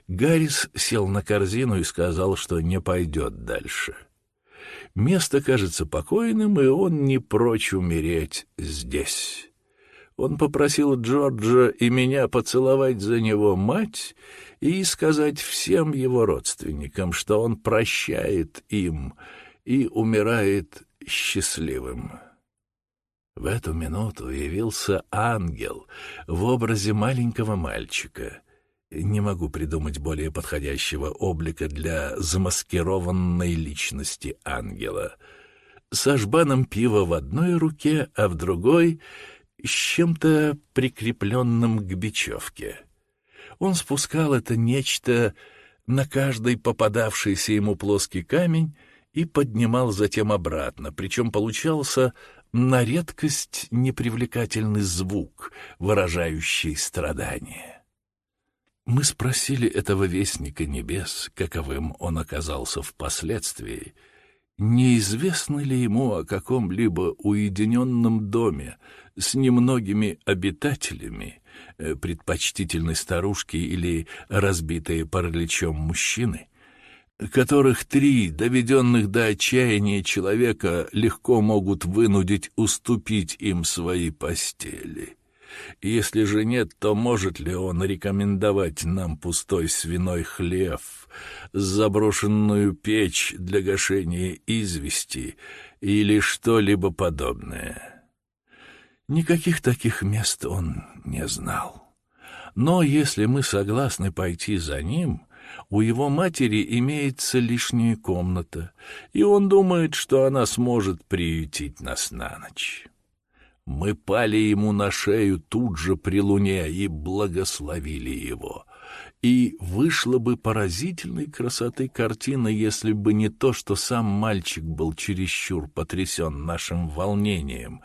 Гаррис сел на корзину и сказал, что не пойдет дальше. Место кажется покойным, и он не прочь умереть здесь. Он попросил Джорджа и меня поцеловать за него мать и сказать всем его родственникам, что он прощает им и умирает счастливым. В эту минуту явился ангел в образе маленького мальчика. Не могу придумать более подходящего облика для замаскированной личности ангела. С ажбаном пива в одной руке, а в другой — с чем-то прикрепленным к бечевке. Он спускал это нечто на каждый попадавшийся ему плоский камень и поднимал затем обратно, причем получался на редкость непривлекательный звук, выражающий страдание. Мы спросили этого вестника небес, каковым он оказался впоследствии, неизвестно ли ему о каком-либо уединенном доме с немногими обитателями, э, предпочтительной старушки или разбитые параличом мужчины, которых три, доведенных до отчаяния человека, легко могут вынудить уступить им свои постели. Если же нет, то может ли он рекомендовать нам пустой свиной хлев, заброшенную печь для гашения извести или что-либо подобное? Никаких таких мест он не знал. Но если мы согласны пойти за ним, у его матери имеется лишняя комната, и он думает, что она сможет приютить нас на ночь. Мы пали ему на шею тут же при луне и благословили его. И вышла бы поразительной красоты картина, если бы не то, что сам мальчик был чересчур потрясен нашим волнением,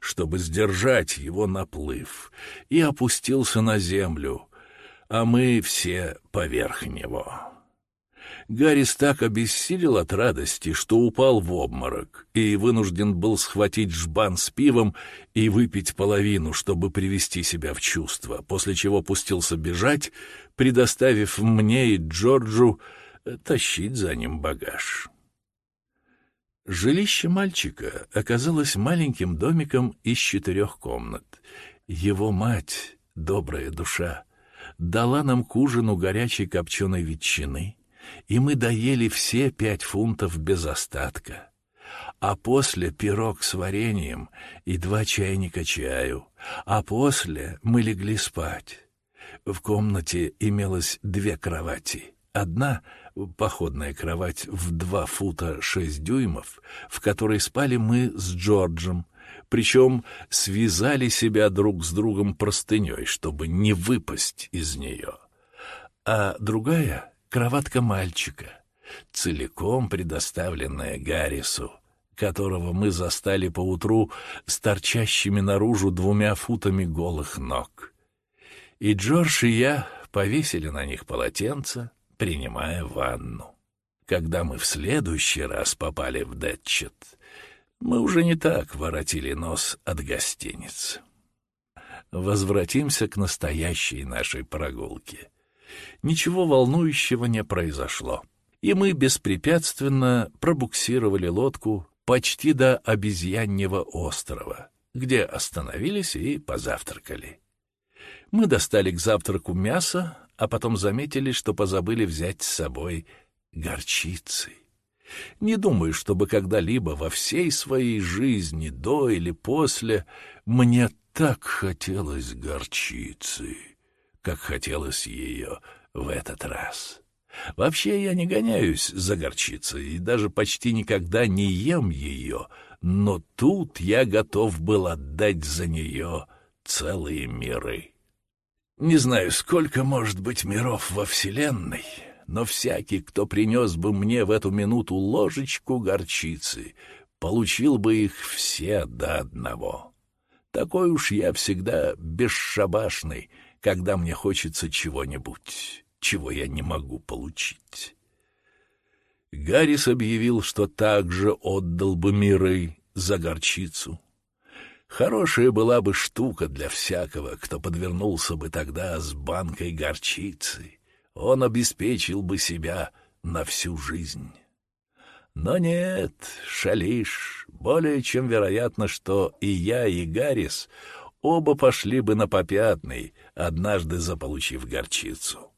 чтобы сдержать его наплыв, и опустился на землю, а мы все поверх него. Гаррис так обессилел от радости, что упал в обморок и вынужден был схватить жбан с пивом и выпить половину, чтобы привести себя в чувство, после чего пустился бежать, предоставив мне и Джорджу э, тащить за ним багаж. Жилище мальчика оказалось маленьким домиком из четырех комнат. Его мать, добрая душа, дала нам к ужину горячей копченой ветчины — и мы доели все пять фунтов без остатка. А после пирог с вареньем и два чайника чаю, а после мы легли спать. В комнате имелось две кровати. Одна — походная кровать в два фута шесть дюймов, в которой спали мы с Джорджем, причем связали себя друг с другом простыней, чтобы не выпасть из нее. А другая кроватка мальчика, целиком предоставленная Гаррису, которого мы застали поутру с торчащими наружу двумя футами голых ног. И Джордж и я повесили на них полотенца, принимая ванну. Когда мы в следующий раз попали в Детчет, мы уже не так воротили нос от гостиниц. Возвратимся к настоящей нашей прогулке — ничего волнующего не произошло, и мы беспрепятственно пробуксировали лодку почти до обезьяньего острова, где остановились и позавтракали. Мы достали к завтраку мясо, а потом заметили, что позабыли взять с собой горчицы. Не думаю, чтобы когда-либо во всей своей жизни, до или после, мне так хотелось горчицы как хотелось ее в этот раз. Вообще я не гоняюсь за горчицей и даже почти никогда не ем ее, но тут я готов был отдать за нее целые миры. Не знаю, сколько может быть миров во Вселенной, но всякий, кто принес бы мне в эту минуту ложечку горчицы, получил бы их все до одного. Такой уж я всегда бесшабашный, когда мне хочется чего-нибудь, чего я не могу получить. Гаррис объявил, что также отдал бы миры за горчицу. Хорошая была бы штука для всякого, кто подвернулся бы тогда с банкой горчицы. Он обеспечил бы себя на всю жизнь. Но нет, шалиш, более чем вероятно, что и я, и Гаррис оба пошли бы на попятный, однажды заполучив горчицу.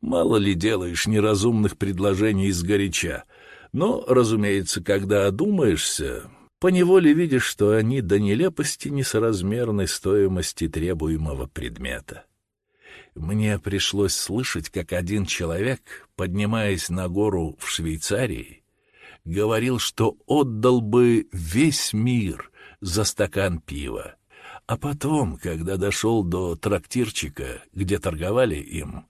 Мало ли делаешь неразумных предложений сгоряча, но, разумеется, когда одумаешься, поневоле видишь, что они до нелепости несоразмерны стоимости требуемого предмета. Мне пришлось слышать, как один человек, поднимаясь на гору в Швейцарии, говорил, что отдал бы весь мир за стакан пива, а потом, когда дошел до трактирчика, где торговали им,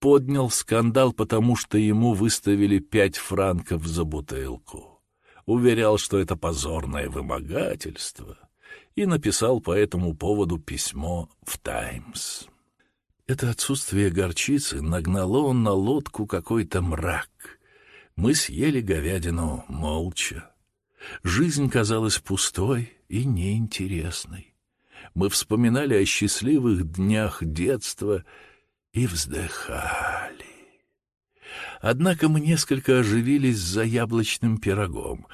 поднял скандал, потому что ему выставили пять франков за бутылку. Уверял, что это позорное вымогательство, и написал по этому поводу письмо в «Таймс». Это отсутствие горчицы нагнало на лодку какой-то мрак. Мы съели говядину молча. Жизнь казалась пустой и неинтересной мы вспоминали о счастливых днях детства и вздыхали. Однако мы несколько оживились за яблочным пирогом.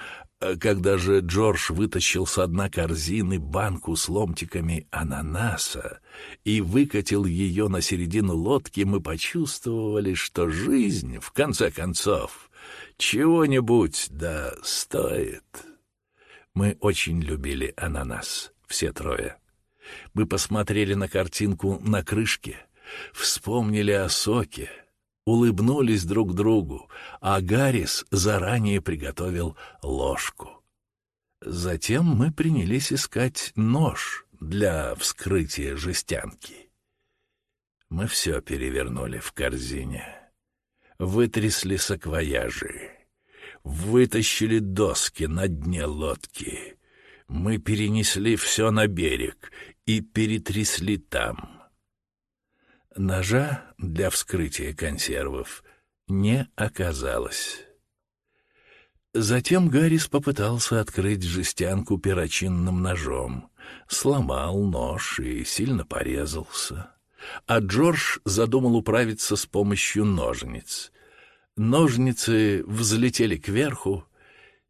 Когда же Джордж вытащил с дна корзины банку с ломтиками ананаса и выкатил ее на середину лодки, мы почувствовали, что жизнь, в конце концов, чего-нибудь да стоит. Мы очень любили ананас, все трое. Мы посмотрели на картинку на крышке, вспомнили о соке, улыбнулись друг другу, а Гаррис заранее приготовил ложку. Затем мы принялись искать нож для вскрытия жестянки. Мы все перевернули в корзине, вытрясли саквояжи, вытащили доски на дне лодки. Мы перенесли все на берег и перетрясли там — Ножа для вскрытия консервов не оказалось. Затем Гаррис попытался открыть жестянку перочинным ножом, сломал нож и сильно порезался. А Джордж задумал управиться с помощью ножниц. Ножницы взлетели кверху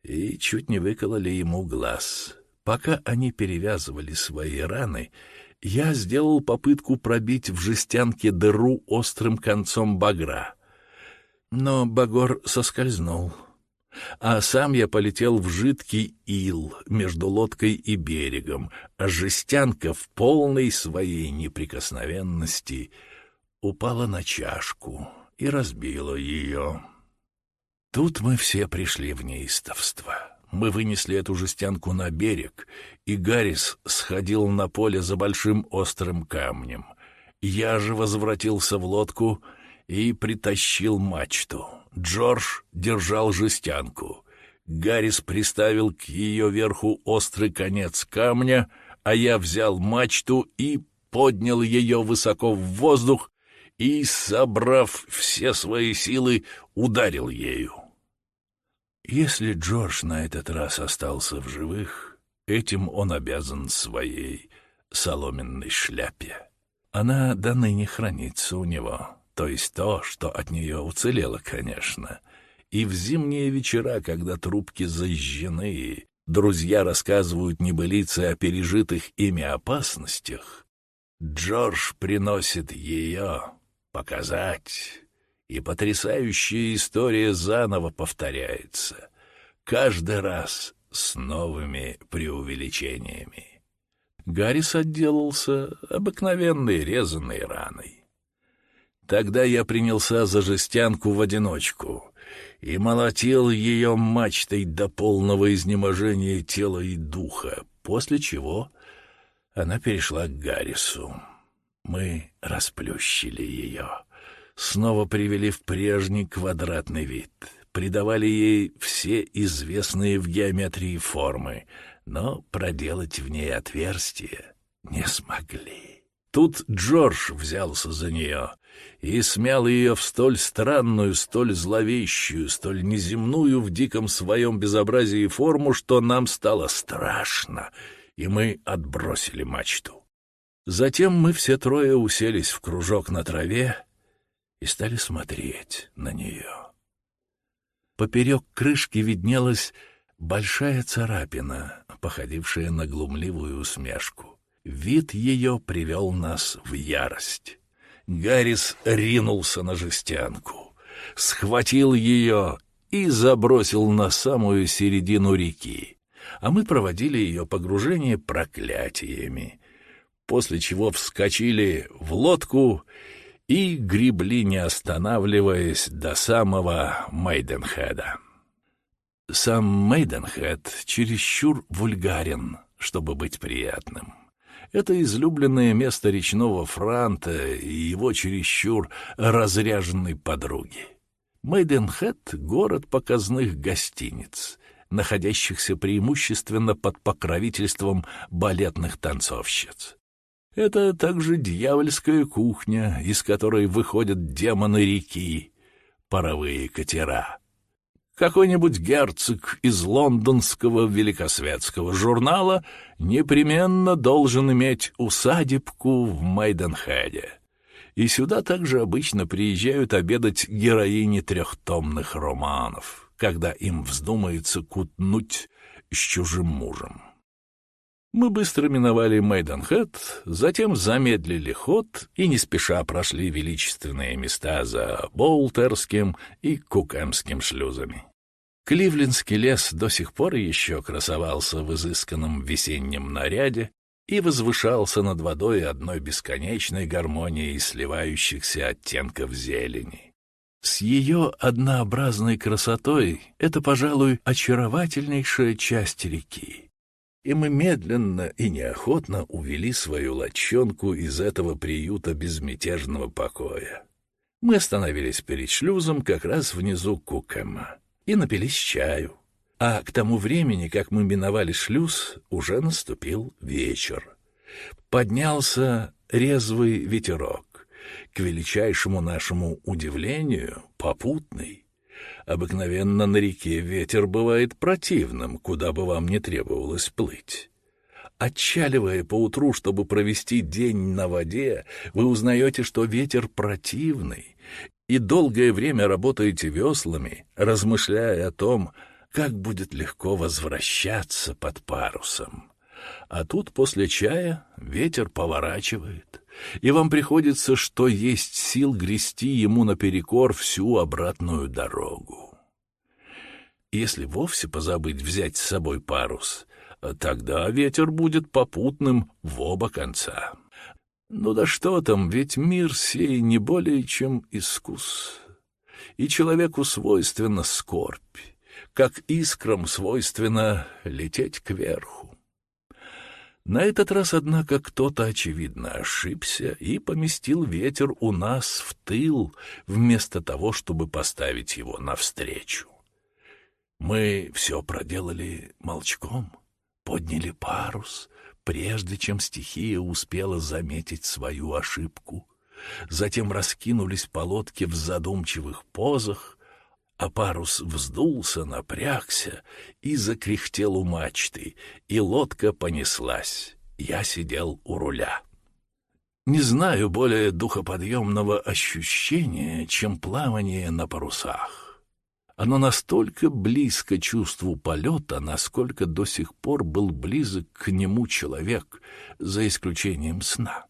и чуть не выкололи ему глаз. Пока они перевязывали свои раны, я сделал попытку пробить в жестянке дыру острым концом багра. Но багор соскользнул, а сам я полетел в жидкий ил между лодкой и берегом, а жестянка в полной своей неприкосновенности упала на чашку и разбила ее. Тут мы все пришли в неистовство. Мы вынесли эту жестянку на берег, и Гаррис сходил на поле за большим острым камнем. Я же возвратился в лодку и притащил мачту. Джордж держал жестянку. Гаррис приставил к ее верху острый конец камня, а я взял мачту и поднял ее высоко в воздух и, собрав все свои силы, ударил ею. Если Джордж на этот раз остался в живых, этим он обязан своей соломенной шляпе. Она до ныне хранится у него, то есть то, что от нее уцелело, конечно. И в зимние вечера, когда трубки зажжены, друзья рассказывают небылицы о пережитых ими опасностях, Джордж приносит ее показать и потрясающая история заново повторяется, каждый раз с новыми преувеличениями. Гаррис отделался обыкновенной резаной раной. Тогда я принялся за жестянку в одиночку и молотил ее мачтой до полного изнеможения тела и духа, после чего она перешла к Гаррису. Мы расплющили ее снова привели в прежний квадратный вид, придавали ей все известные в геометрии формы, но проделать в ней отверстие не смогли. Тут Джордж взялся за нее и смял ее в столь странную, столь зловещую, столь неземную в диком своем безобразии форму, что нам стало страшно, и мы отбросили мачту. Затем мы все трое уселись в кружок на траве и стали смотреть на нее. Поперек крышки виднелась большая царапина, походившая на глумливую усмешку. Вид ее привел нас в ярость. Гаррис ринулся на жестянку, схватил ее и забросил на самую середину реки, а мы проводили ее погружение проклятиями, после чего вскочили в лодку и гребли, не останавливаясь, до самого Мейденхеда. Сам Мейденхед чересчур вульгарен, чтобы быть приятным. Это излюбленное место речного франта и его чересчур разряженной подруги. Мейденхед — город показных гостиниц, находящихся преимущественно под покровительством балетных танцовщиц. Это также дьявольская кухня, из которой выходят демоны реки, паровые катера. Какой-нибудь герцог из лондонского великосветского журнала непременно должен иметь усадебку в Мейденхеде. И сюда также обычно приезжают обедать героини трехтомных романов, когда им вздумается кутнуть с чужим мужем. Мы быстро миновали Мейденхед, затем замедлили ход и не спеша прошли величественные места за Болтерским и Кукемским шлюзами. Кливлендский лес до сих пор еще красовался в изысканном весеннем наряде и возвышался над водой одной бесконечной гармонией сливающихся оттенков зелени. С ее однообразной красотой это, пожалуй, очаровательнейшая часть реки и мы медленно и неохотно увели свою лочонку из этого приюта безмятежного покоя. Мы остановились перед шлюзом как раз внизу Кукема и напились чаю. А к тому времени, как мы миновали шлюз, уже наступил вечер. Поднялся резвый ветерок, к величайшему нашему удивлению, попутный. Обыкновенно на реке ветер бывает противным, куда бы вам не требовалось плыть. Отчаливая поутру, чтобы провести день на воде, вы узнаете, что ветер противный, и долгое время работаете веслами, размышляя о том, как будет легко возвращаться под парусом. А тут после чая ветер поворачивает, и вам приходится, что есть сил грести ему наперекор всю обратную дорогу. Если вовсе позабыть взять с собой парус, тогда ветер будет попутным в оба конца. Ну да что там, ведь мир сей не более чем искус. И человеку свойственна скорбь, как искрам свойственно лететь кверху. На этот раз, однако, кто-то, очевидно, ошибся и поместил ветер у нас в тыл, вместо того, чтобы поставить его навстречу. Мы все проделали молчком, подняли парус, прежде чем стихия успела заметить свою ошибку. Затем раскинулись по лодке в задумчивых позах, а парус вздулся, напрягся и закряхтел у мачты, и лодка понеслась. Я сидел у руля. Не знаю более духоподъемного ощущения, чем плавание на парусах. Оно настолько близко чувству полета, насколько до сих пор был близок к нему человек, за исключением сна.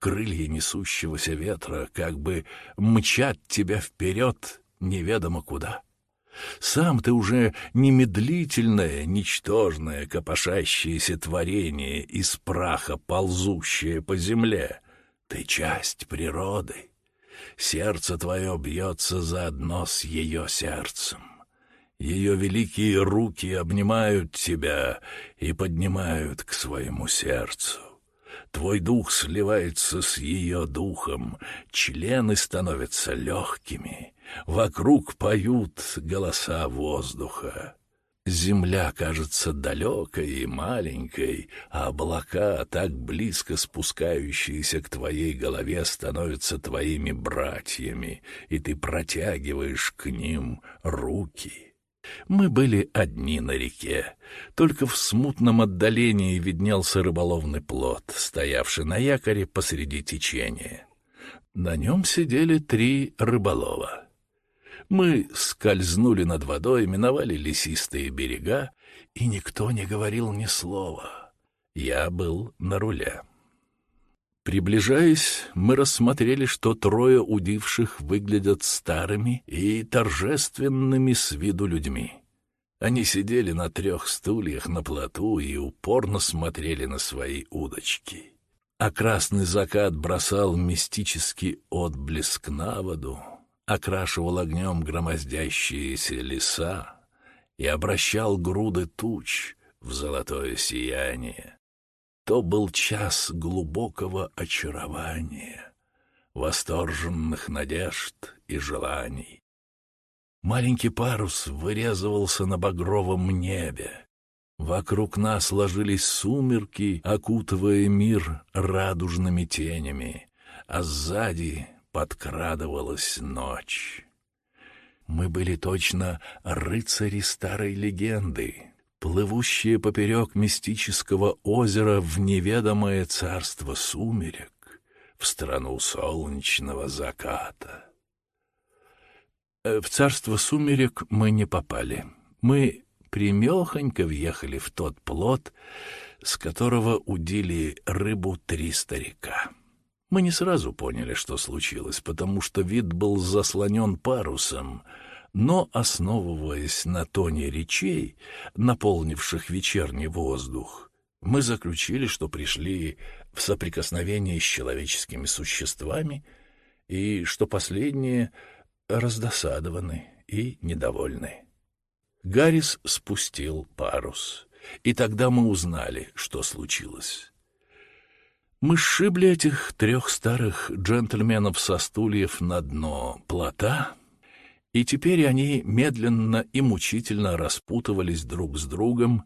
Крылья несущегося ветра как бы мчат тебя вперед неведомо куда. Сам ты уже не медлительное, ничтожное, копошащееся творение из праха, ползущее по земле. Ты часть природы. Сердце твое бьется заодно с ее сердцем. Ее великие руки обнимают тебя и поднимают к своему сердцу. Твой дух сливается с ее духом, члены становятся легкими, Вокруг поют голоса воздуха. Земля кажется далекой и маленькой, а облака, так близко спускающиеся к твоей голове, становятся твоими братьями, и ты протягиваешь к ним руки. Мы были одни на реке. Только в смутном отдалении виднелся рыболовный плот, стоявший на якоре посреди течения. На нем сидели три рыболова. Мы скользнули над водой, миновали лесистые берега, и никто не говорил ни слова. Я был на руле. Приближаясь, мы рассмотрели, что трое удивших выглядят старыми и торжественными с виду людьми. Они сидели на трех стульях на плоту и упорно смотрели на свои удочки. А красный закат бросал мистический отблеск на воду, окрашивал огнем громоздящиеся леса и обращал груды туч в золотое сияние. То был час глубокого очарования, восторженных надежд и желаний. Маленький парус вырезывался на багровом небе. Вокруг нас ложились сумерки, окутывая мир радужными тенями, а сзади подкрадывалась ночь. Мы были точно рыцари старой легенды, плывущие поперек мистического озера в неведомое царство сумерек, в страну солнечного заката. Э, в царство сумерек мы не попали. Мы примехонько въехали в тот плод, с которого удили рыбу три старика. Мы не сразу поняли, что случилось, потому что вид был заслонен парусом, но, основываясь на тоне речей, наполнивших вечерний воздух, мы заключили, что пришли в соприкосновение с человеческими существами и что последние раздосадованы и недовольны. Гаррис спустил парус, и тогда мы узнали, что случилось. Мы сшибли этих трех старых джентльменов со стульев на дно плота, и теперь они медленно и мучительно распутывались друг с другом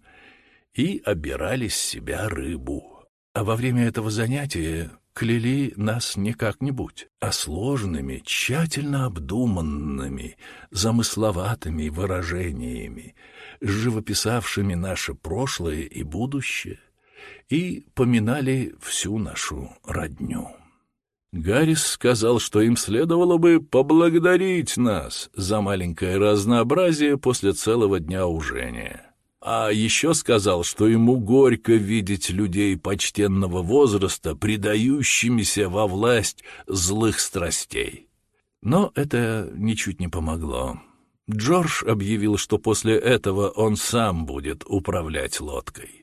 и обирали с себя рыбу. А во время этого занятия кляли нас не как-нибудь, а сложными, тщательно обдуманными, замысловатыми выражениями, живописавшими наше прошлое и будущее, и поминали всю нашу родню. Гаррис сказал, что им следовало бы поблагодарить нас за маленькое разнообразие после целого дня ужения. А еще сказал, что ему горько видеть людей почтенного возраста, предающимися во власть злых страстей. Но это ничуть не помогло. Джордж объявил, что после этого он сам будет управлять лодкой.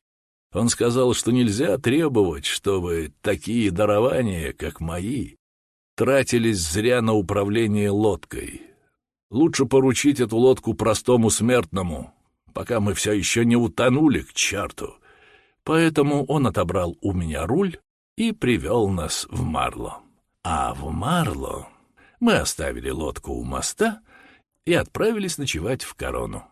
Он сказал, что нельзя требовать, чтобы такие дарования, как мои, тратились зря на управление лодкой. Лучше поручить эту лодку простому смертному, пока мы все еще не утонули к черту. Поэтому он отобрал у меня руль и привел нас в Марло. А в Марло мы оставили лодку у моста и отправились ночевать в Корону.